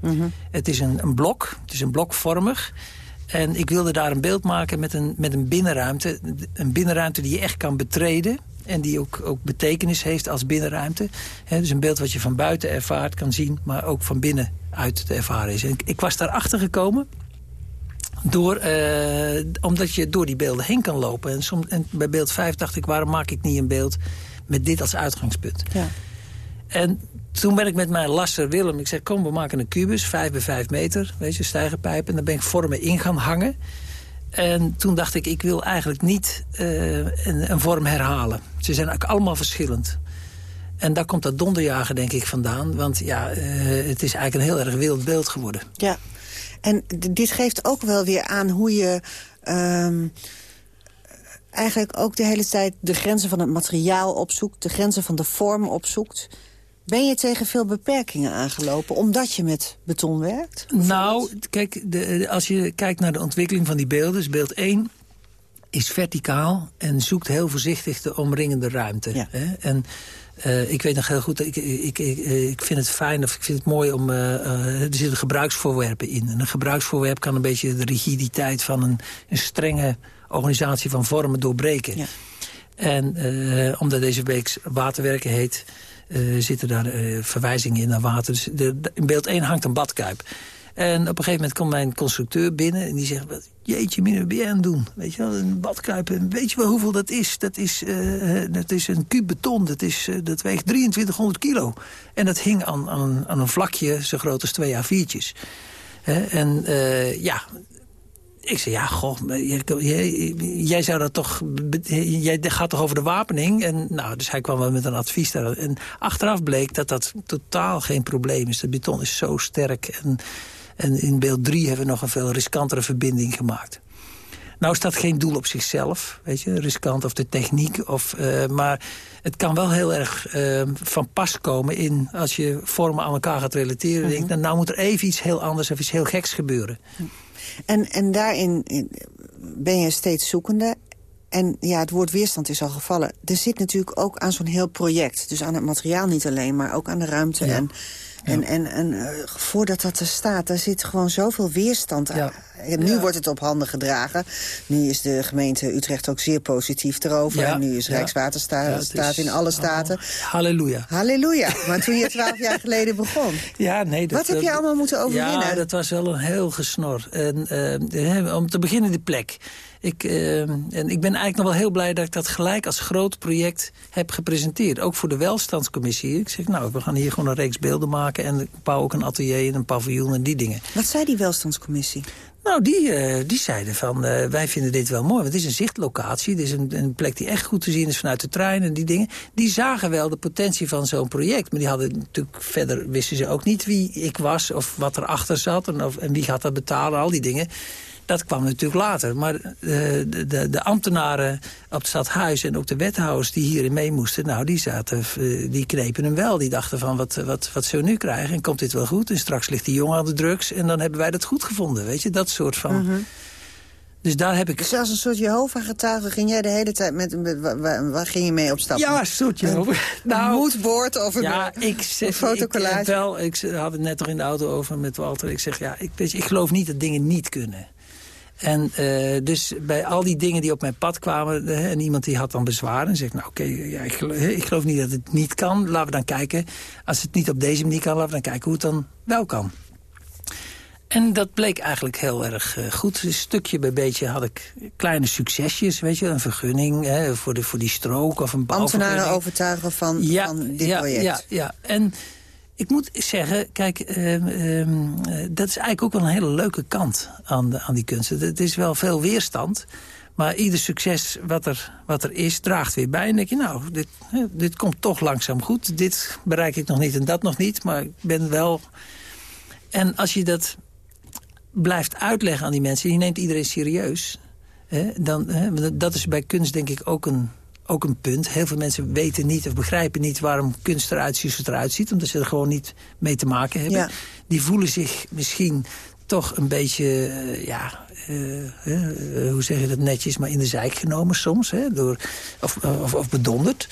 Het is een, een blok, het is een blokvormig. En ik wilde daar een beeld maken met een, met een binnenruimte. Een binnenruimte die je echt kan betreden. En die ook, ook betekenis heeft als binnenruimte. He, dus een beeld wat je van buiten ervaart, kan zien... maar ook van binnen uit te ervaren is. En ik, ik was daarachter gekomen... Door, eh, omdat je door die beelden heen kan lopen. En, soms, en bij beeld 5 dacht ik, waarom maak ik niet een beeld... met dit als uitgangspunt? Ja. En toen ben ik met mijn lasser Willem... ik zei, kom, we maken een kubus, 5 bij 5 meter, weet je, stijgerpijp. En daar ben ik vormen in gaan hangen. En toen dacht ik, ik wil eigenlijk niet eh, een, een vorm herhalen. Ze zijn eigenlijk allemaal verschillend. En daar komt dat donderjagen, denk ik, vandaan. Want ja, eh, het is eigenlijk een heel erg wild beeld geworden. Ja, en dit geeft ook wel weer aan hoe je... ehm, eigenlijk ook de hele tijd de grenzen van het materiaal opzoekt... de grenzen van de vorm opzoekt. Ben je tegen veel beperkingen aangelopen omdat je met beton werkt? Nou, kijk, de, als je kijkt naar de ontwikkeling van die beelden... dus beeld 1 is verticaal en zoekt heel voorzichtig de omringende ruimte. Hè? En eh, ik weet nog heel goed, ik, ik, ik, ik vind het fijn of ik vind het mooi om... eh, eh, er zitten gebruiksvoorwerpen in. En een gebruiksvoorwerp kan een beetje de rigiditeit van een, een strenge organisatie van vormen doorbreken. En eh, omdat deze week waterwerken heet... eh, zitten daar eh, verwijzingen in naar water. Dus de, de- in beeld 1 hangt een badkuip. En op een gegeven moment komt mijn constructeur binnen... en die zegt, jeetje, mine, wat ben jij aan het doen? Weet je wel, een badkuip. En weet je wel hoeveel dat is? Dat is, dat is een kuub beton. Dat, is, dat weegt 2300 kilo. En dat hing aan, aan, aan een vlakje zo groot als twee A4'tjes. Hè, en ja, ik zei, ja, goh, jij, jij, zou dat toch... Jij gaat toch over de wapening? En nou, dus hij kwam wel met een advies daar. En achteraf bleek dat dat totaal geen probleem is. De beton is zo sterk. En, en in beeld 3 hebben we nog een veel riskantere verbinding gemaakt. Nou is dat geen doel op zichzelf, weet je, riskant of de techniek. Of, eh, maar het kan wel heel erg eh, van pas komen in... als je vormen aan elkaar gaat relateren. denk, nou, nou moet er even iets heel anders of iets heel geks gebeuren. En, en daarin in- ben je steeds zoekende. En ja, het woord weerstand is al gevallen. Er zit natuurlijk ook aan zo'n heel project. Dus aan het materiaal niet alleen, maar ook aan de ruimte. En, en, en, en eh, voordat dat er staat, daar zit gewoon zoveel weerstand aan. En nu wordt het op handen gedragen. Nu is de gemeente Utrecht ook zeer positief erover. Ja, En nu is. Rijkswaterstaat is in alle staten. Halleluja. Halleluja. Maar toen je *laughs* twaalf jaar geleden begon. Ja, nee, dat, Wat heb je allemaal moeten overwinnen? Ja, dat was wel een heel gesnor. En, eh, om te beginnen de plek. Ik, eh, en ik ben eigenlijk nog wel heel blij dat ik dat gelijk als groot project heb gepresenteerd. Ook voor de welstandscommissie. Ik zeg, nou, we gaan hier gewoon een reeks beelden maken. En ik bouw ook een atelier en een paviljoen en die dingen. Wat zei die welstandscommissie? Nou, die, uh, die zeiden van, uh, wij vinden dit wel mooi. Want het is een zichtlocatie. Het is een, een, plek die echt goed te zien is vanuit de trein en die dingen. Die zagen wel de potentie van zo'n project. Maar die hadden natuurlijk verder, wisten ze ook niet wie ik was... of wat erachter zat en, of, en wie gaat dat betalen, al die dingen. Dat kwam natuurlijk later. Maar uh, de, de, de, ambtenaren op het stadhuis en ook de wethouders die hierin mee moesten... nou, die, zaten, uh, die knepen hem wel. Die dachten van, wat, wat, wat zullen we nu krijgen? En komt dit wel goed? En straks ligt die jongen aan de drugs. En dan hebben wij dat goed gevonden, weet je? Dat soort van... -hmm. Dus daar heb ik... Dus als een soort Jehovah-getuige ging jij de hele tijd met... met waar, waar, ging je mee op stap? Ja, een soort Jehovah. Een, nou, een moedwoord of een, ja, ik zeg, een fotocollage? Ik, wel, ik had het net toch in de auto over met Walter. Ik zeg, ja, ik, weet je, ik geloof niet dat dingen niet kunnen. En uh, dus bij al die dingen die op mijn pad kwamen... Uh, en iemand die had dan bezwaar en zegt... nou oké, okay, ja, ik, geloof, ik, geloof niet dat het niet kan. Laten we dan kijken. Als het niet op deze manier kan, laten we dan kijken hoe het dan wel kan. En dat bleek eigenlijk heel erg uh, goed. Een stukje bij beetje had ik kleine succesjes, weet je. Een vergunning hè, voor, de, voor die strook of een bouwvergunning. Ambtenaren overtuigen van, ja, van dit ja, project. Ja, ja. En ik moet zeggen, kijk, uh, uh, dat is eigenlijk ook wel een hele leuke kant aan, de, aan die kunsten. Het is wel veel weerstand, maar ieder succes wat er, wat er is, draagt weer bij. En denk je, nou, dit, dit komt toch langzaam goed. Dit bereik ik nog niet en dat nog niet, maar ik ben wel... En als je dat blijft uitleggen aan die mensen, die neemt iedereen serieus... Hè, dan, hè, dat is bij kunst denk ik ook een ook een punt. Heel veel mensen weten niet of begrijpen niet waarom kunst eruit ziet zoals het eruit ziet. Omdat ze er gewoon niet mee te maken hebben. Ja. Die voelen zich misschien toch een beetje, uh, ja, uh, uh, hoe zeg je dat netjes, maar in de zijk genomen soms. Hè, door, of, of, of bedonderd.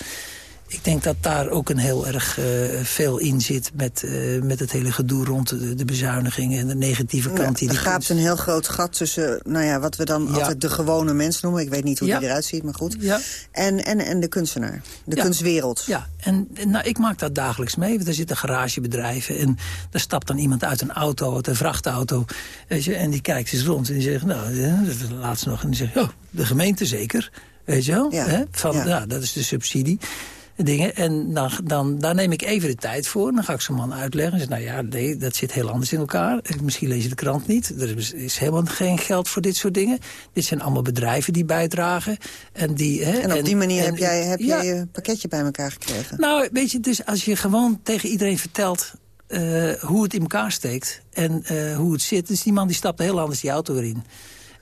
Ik denk dat daar ook een heel erg uh, veel in zit met, uh, met het hele gedoe rond de, de bezuinigingen en de negatieve kant. Ja, die er gaat een heel groot gat tussen nou ja, wat we dan ja. altijd de gewone mens noemen. Ik weet niet hoe ja. die eruit ziet, maar goed. Ja. En, en, en de kunstenaar, de kunstwereld. Ja, en, nou, ik maak dat dagelijks mee. Want er zitten garagebedrijven en daar stapt dan iemand uit een auto, uit een vrachtauto. Weet je, en die kijkt eens rond en die zegt, nou, dat is laatst nog. En die zegt, oh, de gemeente zeker. Weet je wel? Van, ja. dat is de subsidie dingen. En dan, dan, daar neem ik even de tijd voor. Dan ga ik zo'n man uitleggen. zeg, nou ja, nee, dat zit heel anders in elkaar. Misschien lees je de krant niet. Er is, is, helemaal geen geld voor dit soort dingen. Dit zijn allemaal bedrijven die bijdragen. En, die, hè, en op die manier en, heb, jij, heb ja, jij je pakketje bij elkaar gekregen? Nou, weet je, dus als je gewoon tegen iedereen vertelt... Uh, hoe het in elkaar steekt en uh, hoe het zit. Dus die man die stapt heel anders die auto weer in.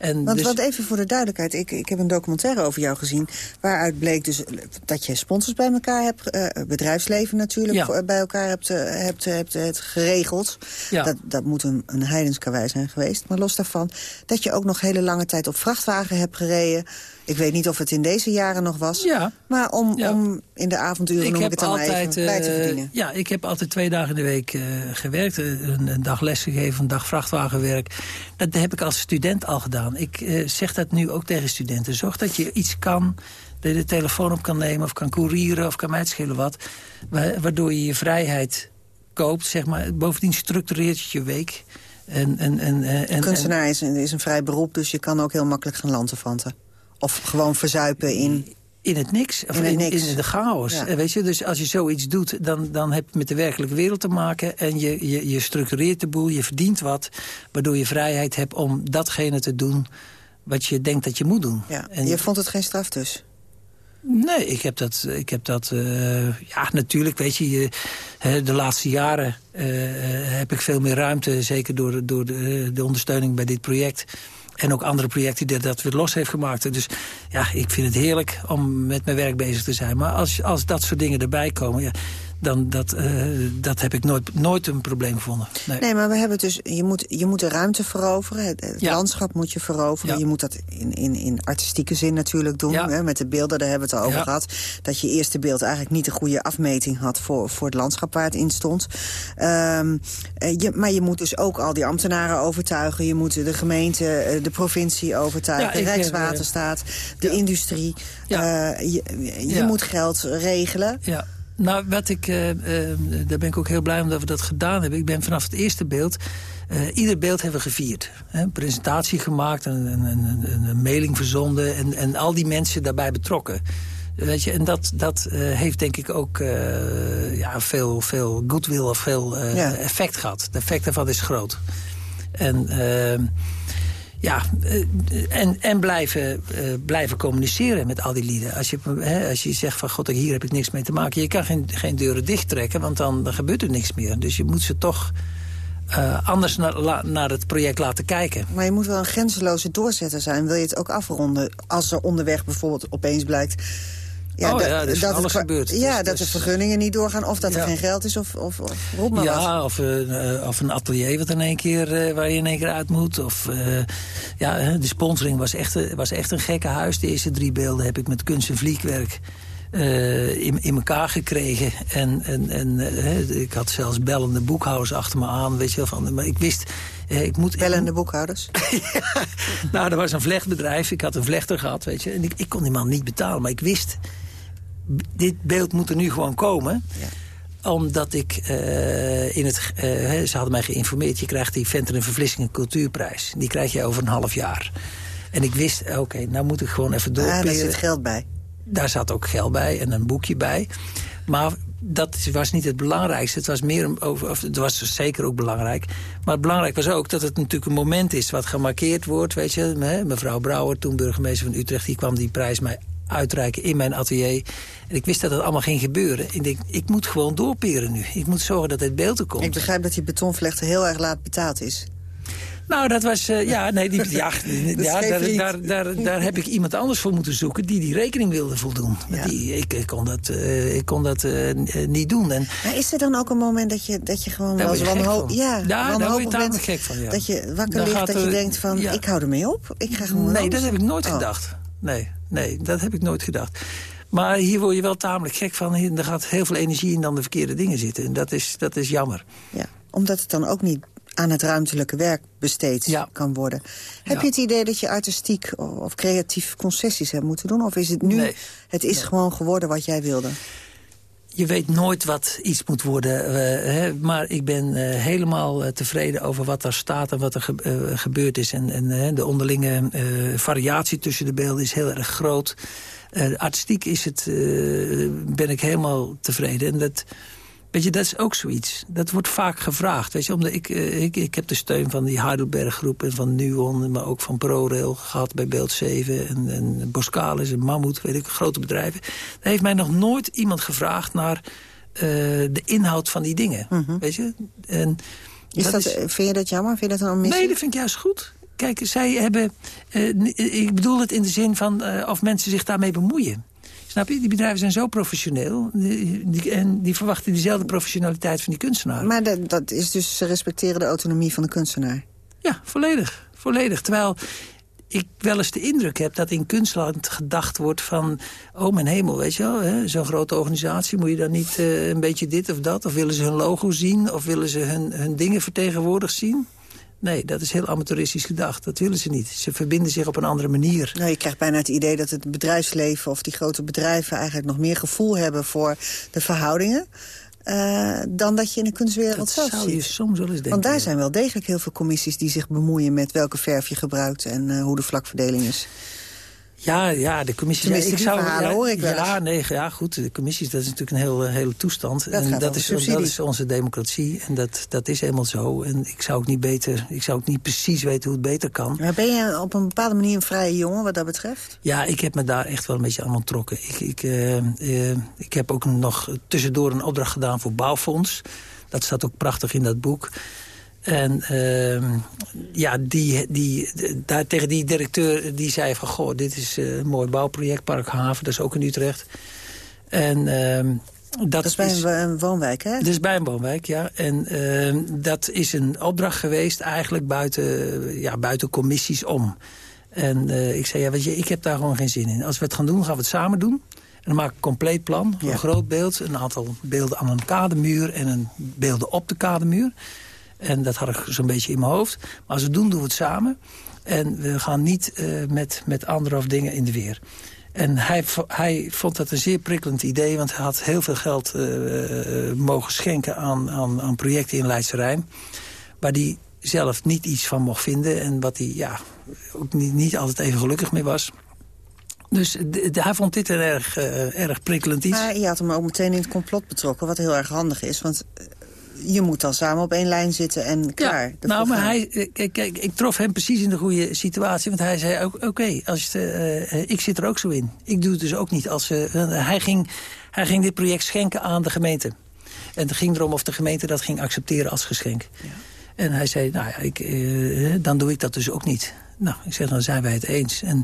En want, dus... want even voor de duidelijkheid, ik, ik heb een documentaire over jou gezien... waaruit bleek dus dat je sponsors bij elkaar hebt, uh, bedrijfsleven natuurlijk ja. voor, bij elkaar hebt, hebt, hebt, hebt geregeld. Ja. Dat, dat moet een, een zijn geweest. Maar los daarvan, dat je ook nog hele lange tijd op vrachtwagen hebt gereden... Ik weet niet of het in deze jaren nog was. Ja. Maar om, ja. om in de avonduren, ik noem ik het dan altijd, even, bij te verdienen. Uh, ja, ik heb altijd twee dagen in de week uh, gewerkt. Een, een, dag lesgegeven, een dag vrachtwagenwerk. Dat heb ik als student al gedaan. Ik uh, zeg dat nu ook tegen studenten. Zorg dat je iets kan, dat je de telefoon op kan nemen... of kan courieren of kan mij wat. Waardoor je je vrijheid koopt, zeg maar. Bovendien structureert je je week... En, en, en, en, Kunstenaar is een, is een vrij beroep, dus je kan ook heel makkelijk gaan lanterfanten. Of gewoon verzuipen in... In het niks, of in, in, niks. in de chaos. Ja. Weet je? Dus als je zoiets doet, dan, dan heb je met de werkelijke wereld te maken... en je, je, je structureert de boel, je verdient wat... waardoor je vrijheid hebt om datgene te doen wat je denkt dat je moet doen. Ja. En je vond het geen straf dus? Nee, ik heb dat, ik heb dat uh, ja natuurlijk, weet je, je de laatste jaren uh, heb ik veel meer ruimte, zeker door, door de, de ondersteuning bij dit project. En ook andere projecten die dat weer los heeft gemaakt. Dus ja, ik vind het heerlijk om met mijn werk bezig te zijn. Maar als, als dat soort dingen erbij komen... Ja, dan dat, uh, dat heb ik nooit, nooit een probleem gevonden. Nee. nee, maar we hebben dus, je moet, je moet de ruimte veroveren. Het, het ja. landschap moet je veroveren. Ja. Je moet dat in, in, in artistieke zin natuurlijk doen. Ja. Hè, met de beelden, daar hebben we het al over gehad. Dat je eerste beeld eigenlijk niet de goede afmeting had... voor, voor het landschap waar het in stond. Um, je, maar je moet dus ook al die ambtenaren overtuigen. Je moet de gemeente, de provincie overtuigen. de Rijkswaterstaat, de industrie. Uh, je je moet geld regelen. Ja. Nou, wat ik, uh, uh, daar ben ik ook heel blij om dat we dat gedaan hebben. Ik ben vanaf het eerste beeld... Uh, ieder beeld hebben we gevierd. Hè? Een presentatie gemaakt, een, een, een, een mailing verzonden... En, en al die mensen daarbij betrokken. Weet je, en dat, dat heeft denk ik ook ja, veel, veel goodwill of veel ja. effect gehad. Het effect daarvan is groot. En ja, eh, en, en blijven, eh, blijven communiceren met al die lieden. Als je, hè, als je zegt van god, hier heb ik niks mee te maken. Je kan geen, geen deuren dicht trekken, want dan, gebeurt er niks meer. Dus je moet ze toch uh, anders naar het project laten kijken. Maar je moet wel een grenzeloze doorzetter zijn. Wil je het ook afronden als er onderweg bijvoorbeeld opeens blijkt... Ja, oh, ja, dat, dat alles gebeurt. Ja, dus, dat de vergunningen niet doorgaan, of dat er geen geld is, of, of, of roep maar Ja, of, uh, of een atelier wat in één keer, uh, waar je in één keer uit moet. Of, uh, ja, de sponsoring was echt, was echt een gekke huis. De eerste drie beelden heb ik met kunst en vliegwerk in, in elkaar gekregen. En, en, en ik had zelfs bellende boekhouders achter me aan. Weet je wel, van, maar ik wist... Ik moet, bellende boekhouders? *laughs* ja, nou, er was een vlechtbedrijf. Ik had een vlechter gehad, weet je. En ik, ik kon die man niet betalen. Maar ik wist, dit beeld moet er nu gewoon komen. Ja omdat ik uh, in het... Uh, ze hadden mij geïnformeerd, je krijgt die Venter en Verflissingen Cultuurprijs. Die krijg je over een half jaar. En ik wist, oké, okay, nou moet ik gewoon even doorperen. Ah, daar zit geld bij. Daar zat ook geld bij en een boekje bij. Maar dat was niet het belangrijkste. Het was, meer over, of het was zeker ook belangrijk. Maar het belangrijk was ook dat het natuurlijk een moment is... wat gemarkeerd wordt, weet je. Mevrouw Brouwer, toen burgemeester van Utrecht... die kwam die prijs mij uitreiken in mijn atelier. En ik wist dat het allemaal ging gebeuren. Ik denk, ik moet gewoon doorperen nu. Ik moet zorgen dat het beeld er komt. Ik begrijp dat die betonvlechter heel erg laat betaald is. Nou, dat was... Uh, ja, nee, die, ja, *laughs* ja daar, daar, daar, daar, heb ik iemand anders voor moeten zoeken... die die rekening wilde voldoen. Ja. Die, ik, ik, kon dat, uh, ik kon dat uh, niet doen. En, maar is er dan ook een moment dat je, dat je gewoon wel zo wanhopig... Ja, ja daar word je bent, gek van, ja. Dat je wakker ligt, dat je denkt van... Ik hou ermee op, ik ga gewoon Nee, dat heb ik nooit oh. gedacht. Nee, nee, dat heb ik nooit gedaad. Maar hier word je wel tamelijk gek van. Er gaat heel veel energie in dan de verkeerde dingen zitten. En dat is, dat is jammer. Ja, omdat het dan ook niet aan het ruimtelijke werk besteed ja. kan worden. Heb ja. je het idee dat je artistiek of creatief concessies hebt moeten doen? Of is het nu, nee. het is nee. gewoon geworden wat jij wilde? Je weet nooit wat iets moet worden. Uh, hè, maar ik ben uh, helemaal uh, tevreden over wat daar staat en wat er ge gebeurd is. En, en de onderlinge variatie tussen de beelden is heel erg groot. artistiek is het, ben ik helemaal tevreden. En dat Weet je, dat is ook zoiets. Dat wordt vaak gevraagd. Weet je, omdat ik, ik, ik heb de steun van die Heidelberg-groep en van Nuon... maar ook van ProRail gehad bij Beeld 7 en, en Boskalis en Mammoet, weet ik, grote bedrijven. Daar heeft mij nog nooit iemand gevraagd naar uh, de inhoud van die dingen. Mm -hmm. Weet je? En is dat, dat is... Vind je dat jammer? Vind je dat een missie? Nee, dat vind ik juist goed. Kijk, zij hebben... Uh, ik bedoel het in de zin van uh, of mensen zich daarmee bemoeien. Snap je? Die bedrijven zijn zo professioneel. Die, die, en die verwachten diezelfde professionaliteit van die kunstenaar. Maar dat, dat is dus, ze respecteren de autonomie van de kunstenaar? Ja, volledig. Volledig. Terwijl ik wel eens de indruk heb dat in kunstland gedacht wordt van... oh mijn hemel, weet je wel, zo'n grote organisatie... moet je dan niet uh, een beetje dit of dat? Of willen ze hun logo zien? Of willen ze hun, hun dingen vertegenwoordigd zien? Nee, dat is heel amateuristisch gedacht. Dat willen ze niet. Ze verbinden zich op een andere manier. Nou, je krijgt bijna het idee dat het bedrijfsleven of die grote bedrijven... eigenlijk nog meer gevoel hebben voor de verhoudingen... Uh, dan dat je in de kunstwereld dat zelf zou je ziet. soms wel eens denken. Want daar zijn wel degelijk heel veel commissies die zich bemoeien... met welke verf je gebruikt en uh, hoe de vlakverdeling is. Ja, ja, de commissie... Tenminste, ik zou, verhalen ja, hoor ik wel Ja, nee, ja, goed. De commissies, dat is natuurlijk een heel, hele toestand. Dat en dat is, subsidie. dat is onze democratie. En dat, dat is helemaal zo. En ik zou ook niet beter, ik zou ook niet precies weten hoe het beter kan. Maar ben je op een bepaalde manier een vrije jongen wat dat betreft? Ja, ik heb me daar echt wel een beetje aan ontrokken. Ik, ik, uh, uh, ik heb ook nog tussendoor een opdracht gedaan voor Bouwfonds. Dat staat ook prachtig in dat boek. En uh, ja, die, die, daar, tegen die directeur die zei van... goh, dit is uh, een mooi bouwproject, Park Haven, dat is ook in Utrecht. En, uh, dat, dat is bij is, een woonwijk, hè? Dat is bij een woonwijk, ja. En uh, dat is een opdracht geweest eigenlijk buiten, ja, buiten commissies om. En uh, ik zei, ja, weet je, ik heb daar gewoon geen zin in. Als we het gaan doen, gaan we het samen doen. En dan maak ik een compleet plan, ja. een groot beeld. Een aantal beelden aan een kademuur en een beelden op de kademuur. En dat had ik zo'n beetje in mijn hoofd. Maar als we doen, doen we het samen. En we gaan niet uh, met, met anderhalf dingen in de weer. En hij, hij vond dat een zeer prikkelend idee... want hij had heel veel geld uh, mogen schenken aan, aan, aan projecten in Leidse Rijn... waar hij zelf niet iets van mocht vinden... en wat hij ja, ook niet, niet altijd even gelukkig mee was... Dus hij vond dit een erg, erg prikkelend iets. Maar je had hem ook meteen in het complot betrokken, wat heel erg handig is. Want je moet dan samen op één lijn zitten en klaar. Ja, nou, maar hij, kijk, kijk, ik trof hem precies in de goede situatie. Want hij zei, oké, okay, als uh, ik zit er ook zo in. Ik doe het dus ook niet als... Uh, hij, ging, hij ging dit project schenken aan de gemeente. En het ging erom of de gemeente dat ging accepteren als geschenk. Ja. En hij zei, nou ja, ik, uh, dan doe ik dat dus ook niet. Nou, ik zeg, dan zijn wij het eens. En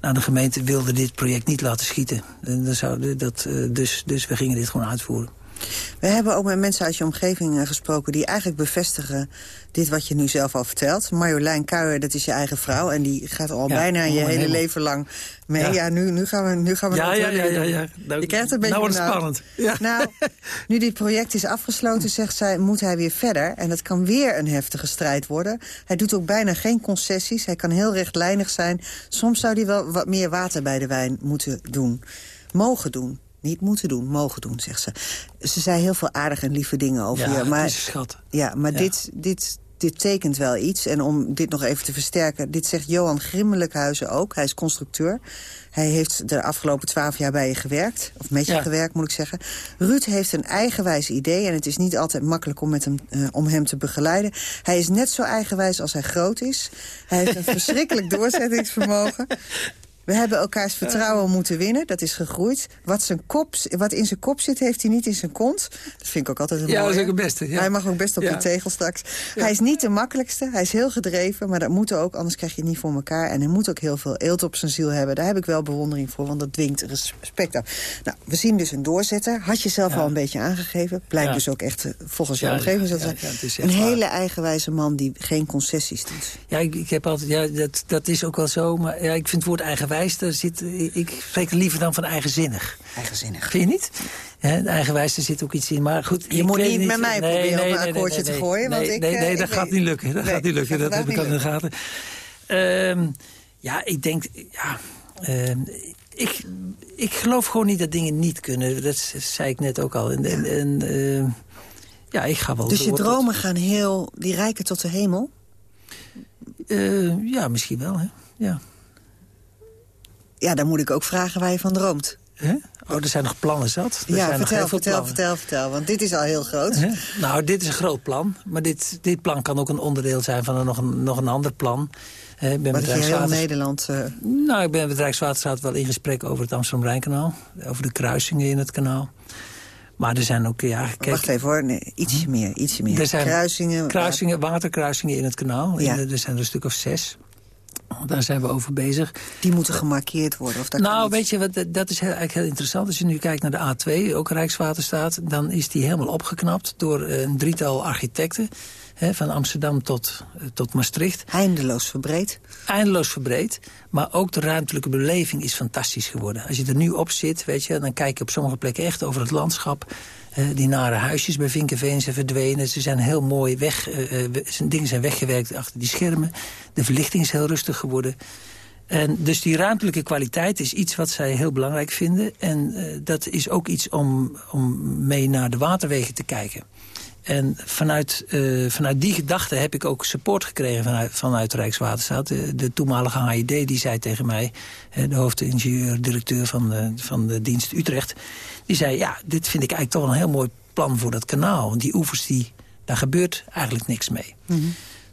nou, de gemeente wilde dit project niet laten schieten. En dan zou dat, dus, dus we gingen dit gewoon uitvoeren. We hebben ook met mensen uit je omgeving eh, gesproken... die eigenlijk bevestigen dit wat je nu zelf al vertelt. Marjolein Kuijer, dat is je eigen vrouw... en die gaat al bijna je hele leven lang mee. Ja, nu, nu gaan we, nu gaan we ja, ja, ja, ja, ja. Nou, je krijgt een beetje... Nou wordt het spannend. Ja. Nou, nu dit project is afgesloten, zegt zij, moet hij weer verder. En dat kan weer een heftige strijd worden. Hij doet ook bijna geen concessies. Hij kan heel rechtlijnig zijn. Soms zou hij wel wat meer water bij de wijn moeten doen. Mogen doen. Niet moeten doen, mogen doen, zegt ze. Ze zei heel veel aardige en lieve dingen over ja, je. Maar, is schat. Ja, maar Dit, dit, dit tekent wel iets. En om dit nog even te versterken, dit zegt Johan Grimmelijkhuizen ook. Hij is constructeur. Hij heeft de afgelopen twaalf jaar bij je gewerkt. Of met je gewerkt, moet ik zeggen. Ruud heeft een eigenwijs idee. En het is niet altijd makkelijk om, met hem, uh, om hem te begeleiden. Hij is net zo eigenwijs als hij groot is. Hij heeft een *laughs* verschrikkelijk doorzettingsvermogen. We hebben elkaars vertrouwen moeten winnen. Dat is gegroeid. Wat, zijn kop, wat in zijn kop zit, heeft hij niet in zijn kont. Dat vind ik ook altijd een Ja, dat is ook het beste. Ja. Hij mag ook best op Ja. de tegel straks. Hij is niet de makkelijkste. Hij is heel gedreven. Maar dat moet ook, anders krijg je het niet voor elkaar. En hij moet ook heel veel eelt op zijn ziel hebben. Daar heb ik wel bewondering voor, want dat dwingt respect af. Nou, we zien dus een doorzetter. Had je zelf al een beetje aangegeven. Blijkt dus ook echt eh, volgens jouw Ja, omgeving zo te zijn. een waar. hele eigenwijze man die geen concessies doet. Ja, ik, ik heb altijd, ja dat, dat is ook wel zo. Maar ja, ik vind het woord eigenwijs, daar zit, ik spreek er liever dan van eigenzinnig. Eigenzinnig. Vind je niet? Ja, de eigenwijs, er zit ook iets in. Maar goed, Je ik moet niet met mij Nee, proberen nee, om een akkoordje nee, te gooien, want nee, ik, Nee, eh, nee, dat gaat niet lukken. Dat gaat niet lukken, dat heb ik al in de gaten. Ehm, ja, ik denk, ja... ehm, ik, ik geloof gewoon niet dat dingen niet kunnen. Dat zei ik net ook al. En, en, en, ehm, ja, ik ga wel Dus je dromen gaan heel, die rijken tot de hemel? Eh, ja, misschien wel, hè. Ja. Ja, dan moet ik ook vragen waar je van droomt. Oh, er zijn nog plannen zat. Er ja, zijn vertel, vertel, plannen. vertel, vertel. Want dit is al heel groot. Nou, dit is een groot plan. Maar dit, dit plan kan ook een onderdeel zijn van een, nog, een, nog een ander plan. Eh, ik ben Wat heel Nederland... eh, Nou, ik ben met Rijkswaterstaat wel in gesprek over het Amsterdam-Rijnkanaal. Over de kruisingen in het kanaal. Maar er zijn ook, ja, kijk... Wacht even hoor, nee, ietsje meer, ietsje meer. Er zijn Kruisingen. kruisingen, waterkruisingen in het kanaal. Ja. En er zijn er een stuk of zes. Daar zijn we over bezig. Die moeten gemarkeerd worden. Of dat kan nou, niet. weet je, wat, dat- is heel, eigenlijk heel interessant. Als je nu kijkt naar de A2, ook Rijkswaterstaat... dan is die helemaal opgeknapt door een drietal architecten... Hè, van Amsterdam tot, eh, tot Maastricht. Eindeloos verbreed. Eindeloos verbreed. Maar ook de ruimtelijke beleving is fantastisch geworden. Als je er nu op zit, weet je, dan kijk je op sommige plekken echt over het landschap. Eh, die nare huisjes bij Vinkenveen zijn verdwenen. Ze zijn heel mooi weg. we- zijn- dingen zijn weggewerkt achter die schermen. De verlichting is heel rustig geworden. En dus die ruimtelijke kwaliteit is iets wat zij heel belangrijk vinden. En dat is ook iets om, om mee naar de waterwegen te kijken. En vanuit, eh, vanuit die gedachte heb ik ook support gekregen vanuit, vanuit Rijkswaterstaat. De, de toenmalige HID die zei tegen mij, de hoofdingenieur-directeur van de, van de dienst Utrecht... die zei, ja, dit vind ik eigenlijk toch wel een heel mooi plan voor dat kanaal. Want die oevers, die, daar gebeurt eigenlijk niks mee.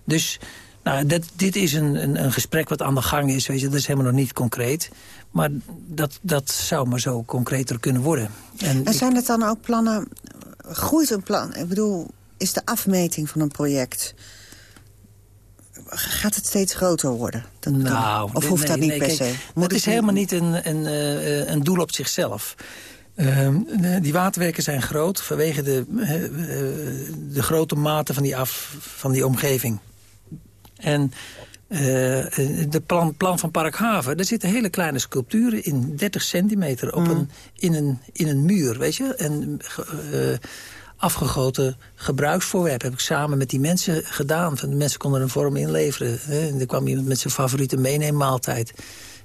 Dus nou, dat, dit is een, een, een gesprek wat aan de gang is. Weet je, dat is helemaal nog niet concreet. Maar dat, dat zou maar zo concreter kunnen worden. En En ik- zijn het dan ook plannen... Groeit een plan? Ik bedoel, is de afmeting van een project... Gaat het steeds groter worden? Dat Nou, of nee, hoeft dat niet nee, per kijk, se? Moet ik is helemaal niet een, een, eh, een doel op zichzelf. Ehm, die waterwerken zijn groot vanwege de, eh, de grote mate van die, af, van die omgeving. En de plan, plan van Parkhaven, daar zitten hele kleine sculpturen in 30 centimeter op een, in, een, in een muur, weet je. En eh, afgegoten gebruiksvoorwerp heb ik samen met die mensen gedaan. De mensen konden een vorm inleveren. Hè. En er kwam iemand met zijn favoriete meeneemmaaltijd.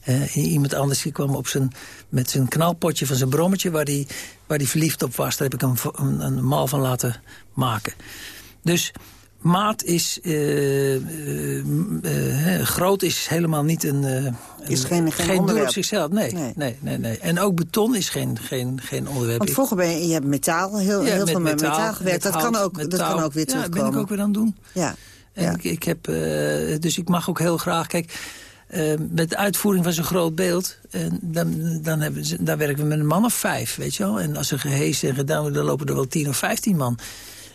Eh, iemand anders die kwam op zijn, met zijn knalpotje van zijn brommetje... waar hij waar die verliefd op was. Daar heb ik een, vo- een, een mal van laten maken. Dus maat is... eh, eh, eh, groot is helemaal niet een... Is een- geen- geen doel op zichzelf. Nee, Nee. nee. Nee, nee, En ook beton is geen, geen, geen onderwerp. Want vroeger ben je, je hebt metaal, heel, Ja, heel veel met metaal, met gewerkt. Dat, kan ook, dat kan ook weer Ja, terugkomen. ben ik ook weer aan het doen. Ja. En Ja. ik, ik heb, dus ik mag ook heel graag... Kijk, met de uitvoering van zo'n groot beeld... En dan, dan, hebben ze, dan werken we met een man of vijf, weet je wel. En als er gehezen en gedaan wordt, dan lopen er wel tien of vijftien man.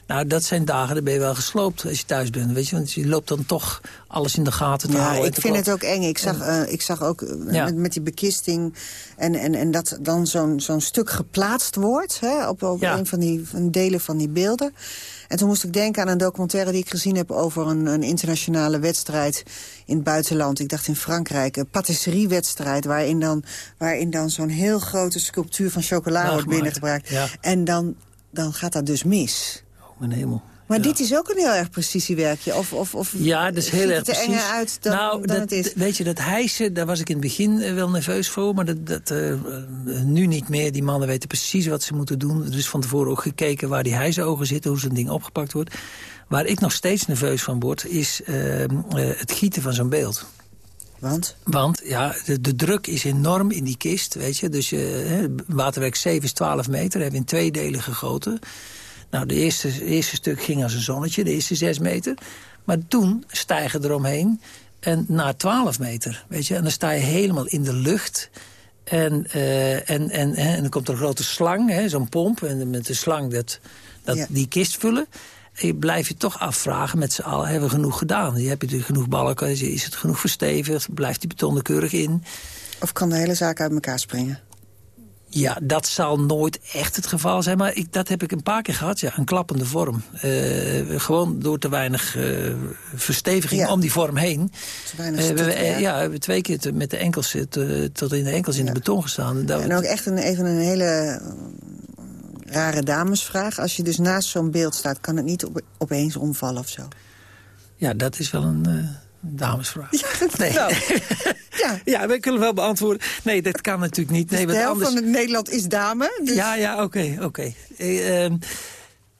Nou, dat zijn dagen, dan ben je wel gesloopt als je thuis bent, weet je. Want je loopt dan toch alles in de gaten te Ja, houden. ik vind het ook eng. Ik zag, eh, ik zag ook eh, Ja. met, met die bekisting en, en, en dat dan zo'n zo'n stuk geplaatst wordt... Hè, op, op Ja. een van die van delen van die beelden. En toen moest ik denken aan een documentaire die ik gezien heb... over een, een internationale wedstrijd in het buitenland. Ik dacht in Frankrijk, een patisseriewedstrijd... waarin dan, waarin dan zo'n heel grote sculptuur van chocola wordt binnengebracht. En dan, dan gaat dat dus mis. Mijn hemel. Maar Ja. dit is ook een heel erg precisiewerkje. Of, of, of Ja, dat is heel erg het er precies. enger uit dan, nou, dan dat, het is. Weet je, dat hijsen, daar was ik in het begin eh, wel nerveus voor. Maar dat, dat, eh, eh, nu niet meer. Die mannen weten precies wat ze moeten doen. Er is van tevoren ook gekeken waar die hijsenogen zitten. Hoe zo'n ding opgepakt wordt. Waar ik nog steeds nerveus van word, is eh, eh, het gieten van zo'n beeld. Want? Want ja, de, de druk is enorm in die kist, weet je. Dus waterwerk 7 is 12 meter, hebben we in twee delen gegoten. Nou, de eerste, eerste stuk ging als een zonnetje, de eerste 6 meter. Maar toen stijgen eromheen en naar 12 meter, weet je. En dan sta je helemaal in de lucht. En, eh, en, en, en dan komt er een grote slang, hè, zo'n pomp. En met de slang dat, dat, Ja. die kist vullen. En je blijf je toch afvragen met z'n allen, hebben we genoeg gedaan? Je hebt natuurlijk genoeg balken, is het genoeg verstevigd? Blijft die beton er keurig in? Of kan de hele zaak uit elkaar springen? Ja, dat zal nooit echt het geval zijn. Maar ik, dat heb ik een paar keer gehad, ja. Een klappende vorm. Eh, gewoon door te weinig eh, versteviging Ja. om die vorm heen. Te weinig Eh, we, ja, we hebben twee keer te- met de enkels te- tot in de enkels in de beton gestaan. En dat- En ook echt een, even een hele rare damesvraag. Als je dus naast zo'n beeld staat, kan het niet op, opeens omvallen of zo? Ja, dat is wel een damesvraag. nee. Nou, *laughs* ja, Ja, we kunnen wel beantwoorden. Nee, dat kan natuurlijk niet. Nee, de helft anders... van het Nederland is dame. Dus Ja, ja, oké, oké. Eh, ehm,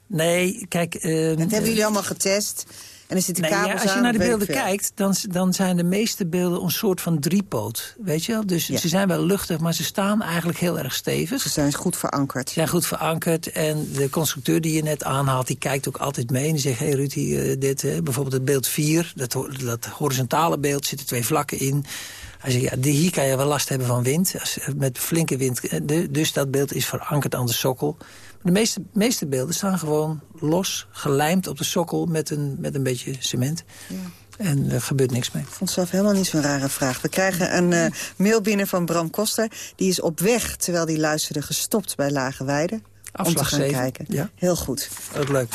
nee, kijk... ehm, dat hebben jullie allemaal getest. En er zitten Nee, kabels ja, als je naar de beelden kijkt, dan, dan zijn de meeste beelden een soort van driepoot. Weet je wel? Dus Ja. ze zijn wel luchtig, maar ze staan eigenlijk heel erg stevig. Ze zijn goed verankerd. Ze zijn goed verankerd. En de constructeur die je net aanhaalt, die kijkt ook altijd mee. En die zegt, hé hey Ruud, eh, dit, eh, bijvoorbeeld het beeld 4, dat, dat horizontale beeld, zitten twee vlakken in. Hij zegt, ja, die- hier kan je wel last hebben van wind. Als, met flinke wind. Eh, Dus dat beeld is verankerd aan de sokkel. De meeste, meeste beelden staan gewoon los, gelijmd op de sokkel met een, met een beetje cement. En er gebeurt niks mee. Ik vond het zelf helemaal niet zo'n rare vraag. We krijgen een eh, mail binnen van Bram Koster. Die is op weg, terwijl hij luisterde, gestopt bij Lage Weide. Om te Afslag gaan kijken. Ja. Heel goed. Ook leuk.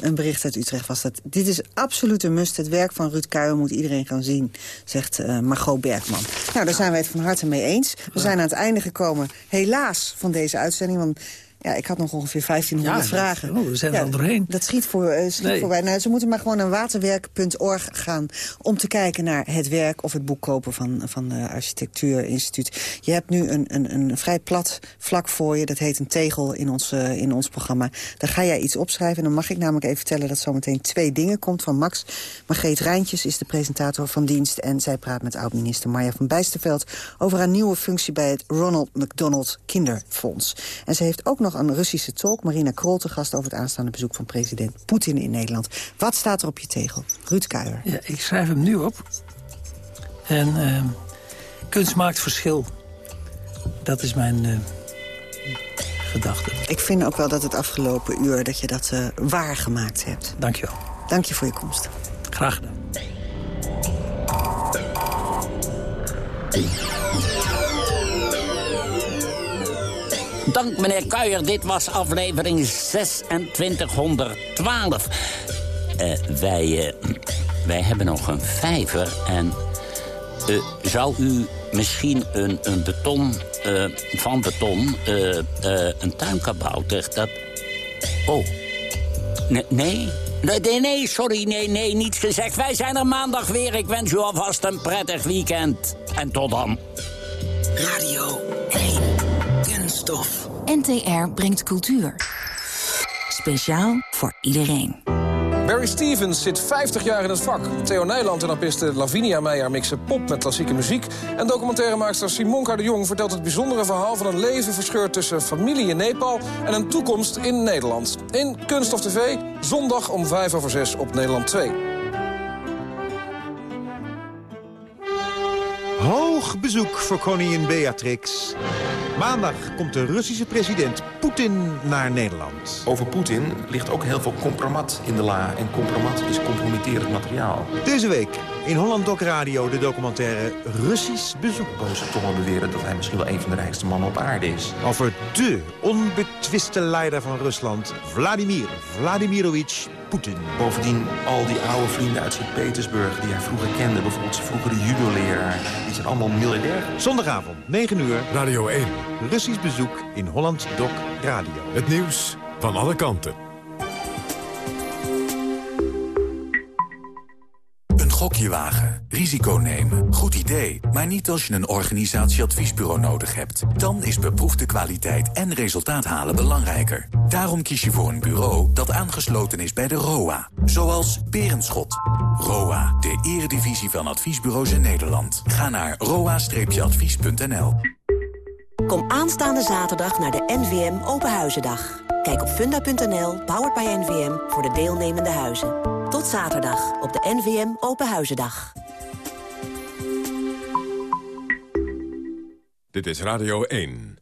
Een bericht uit Utrecht was dat. Dit is absoluut een must. Het werk van Ruud Kuijer moet iedereen gaan zien, zegt eh, Margot Bergman. Nou, daar zijn wij het van harte mee eens. We zijn aan het einde gekomen, helaas, van deze uitzending. Want ja, ik had nog ongeveer 1500 Ja, vragen. oh, we zijn er al doorheen. Dat schiet, voor, eh, schiet Nee. voorbij. Nou, ze moeten maar gewoon naar waterwerk.org gaan... om te kijken naar het werk of het boek kopen van, van de Architectuurinstituut. Je hebt nu een, een, een vrij plat vlak voor je. Dat heet een tegel in ons, eh, in ons programma. Daar ga jij iets opschrijven. En dan mag ik namelijk even vertellen dat zometeen twee dingen komt van Max. Margreet Rijntjes is de presentator van dienst... en zij praat met oud-minister Marja van Bijsterveld... over haar nieuwe functie bij het Ronald McDonald Kinderfonds. En ze heeft ook nog een Russische tolk, Marina Krol, te gast... over het aanstaande bezoek van president Poetin in Nederland. Wat staat er op je tegel? Ruud Kuijer. Ja, ik schrijf hem nu op. En ehm, kunst maakt verschil. Dat is mijn eh, gedachte. Ik vind ook wel dat het afgelopen uur dat je dat eh waargemaakt hebt. Dank je wel. Dank je voor je komst. Graag gedaan. Dank meneer Kuijer, dit was aflevering 2612. Eh, wij, eh, wij hebben nog een vijver en eh, zou u misschien een, een beton, van beton, een tuinkabouter, dat... Oh, nee, nee? Nee, nee, sorry, nee, nee, niets gezegd. Wij zijn er maandag weer. Ik wens u alvast een prettig weekend. En tot dan. Radio 1. Kunststof. NTR brengt cultuur. Speciaal voor iedereen. Barry Stevens zit 50 jaar in het vak. Theo Nijland en artiste Lavinia Meijer mixen pop met klassieke muziek. En documentairemaakster Simonka de Jong vertelt het bijzondere verhaal... van een leven verscheurd tussen familie in Nepal en een toekomst in Nederland. In Kunst of TV, zondag om 5 over 6 op Nederland 2. Hoog bezoek voor koningin Beatrix. Maandag komt de Russische president Poetin naar Nederland. Over Poetin ligt ook heel veel compromat in de la. En compromat is compromitterend materiaal. Deze week in Holland Doc Radio de documentaire Russisch bezoek. Boze tongen beweren dat hij misschien wel een van de rijkste mannen op aarde is. Over de onbetwiste leider van Rusland, Vladimir Vladimirovich Poetin. Bovendien al die oude vrienden uit Sint-Petersburg die hij vroeger kende. Bijvoorbeeld zijn vroegere judo-leraar. Die zijn allemaal miljardair. Zondagavond, 9 uur. Radio 1. Russisch bezoek in Holland Doc Radio. Het nieuws van alle kanten. Gokje wagen, risico nemen, goed idee. Maar niet als je een organisatieadviesbureau nodig hebt. Dan is beproefde kwaliteit en resultaat halen belangrijker. Daarom kies je voor een bureau dat aangesloten is bij de ROA. Zoals Berenschot. ROA, de eredivisie van adviesbureaus in Nederland. Ga naar roa-advies.nl. Kom aanstaande zaterdag naar de NVM Openhuizendag. Kijk op funda.nl, powered by NVM, voor de deelnemende huizen. Tot zaterdag op de NVM Openhuizendag. Dit is Radio 1.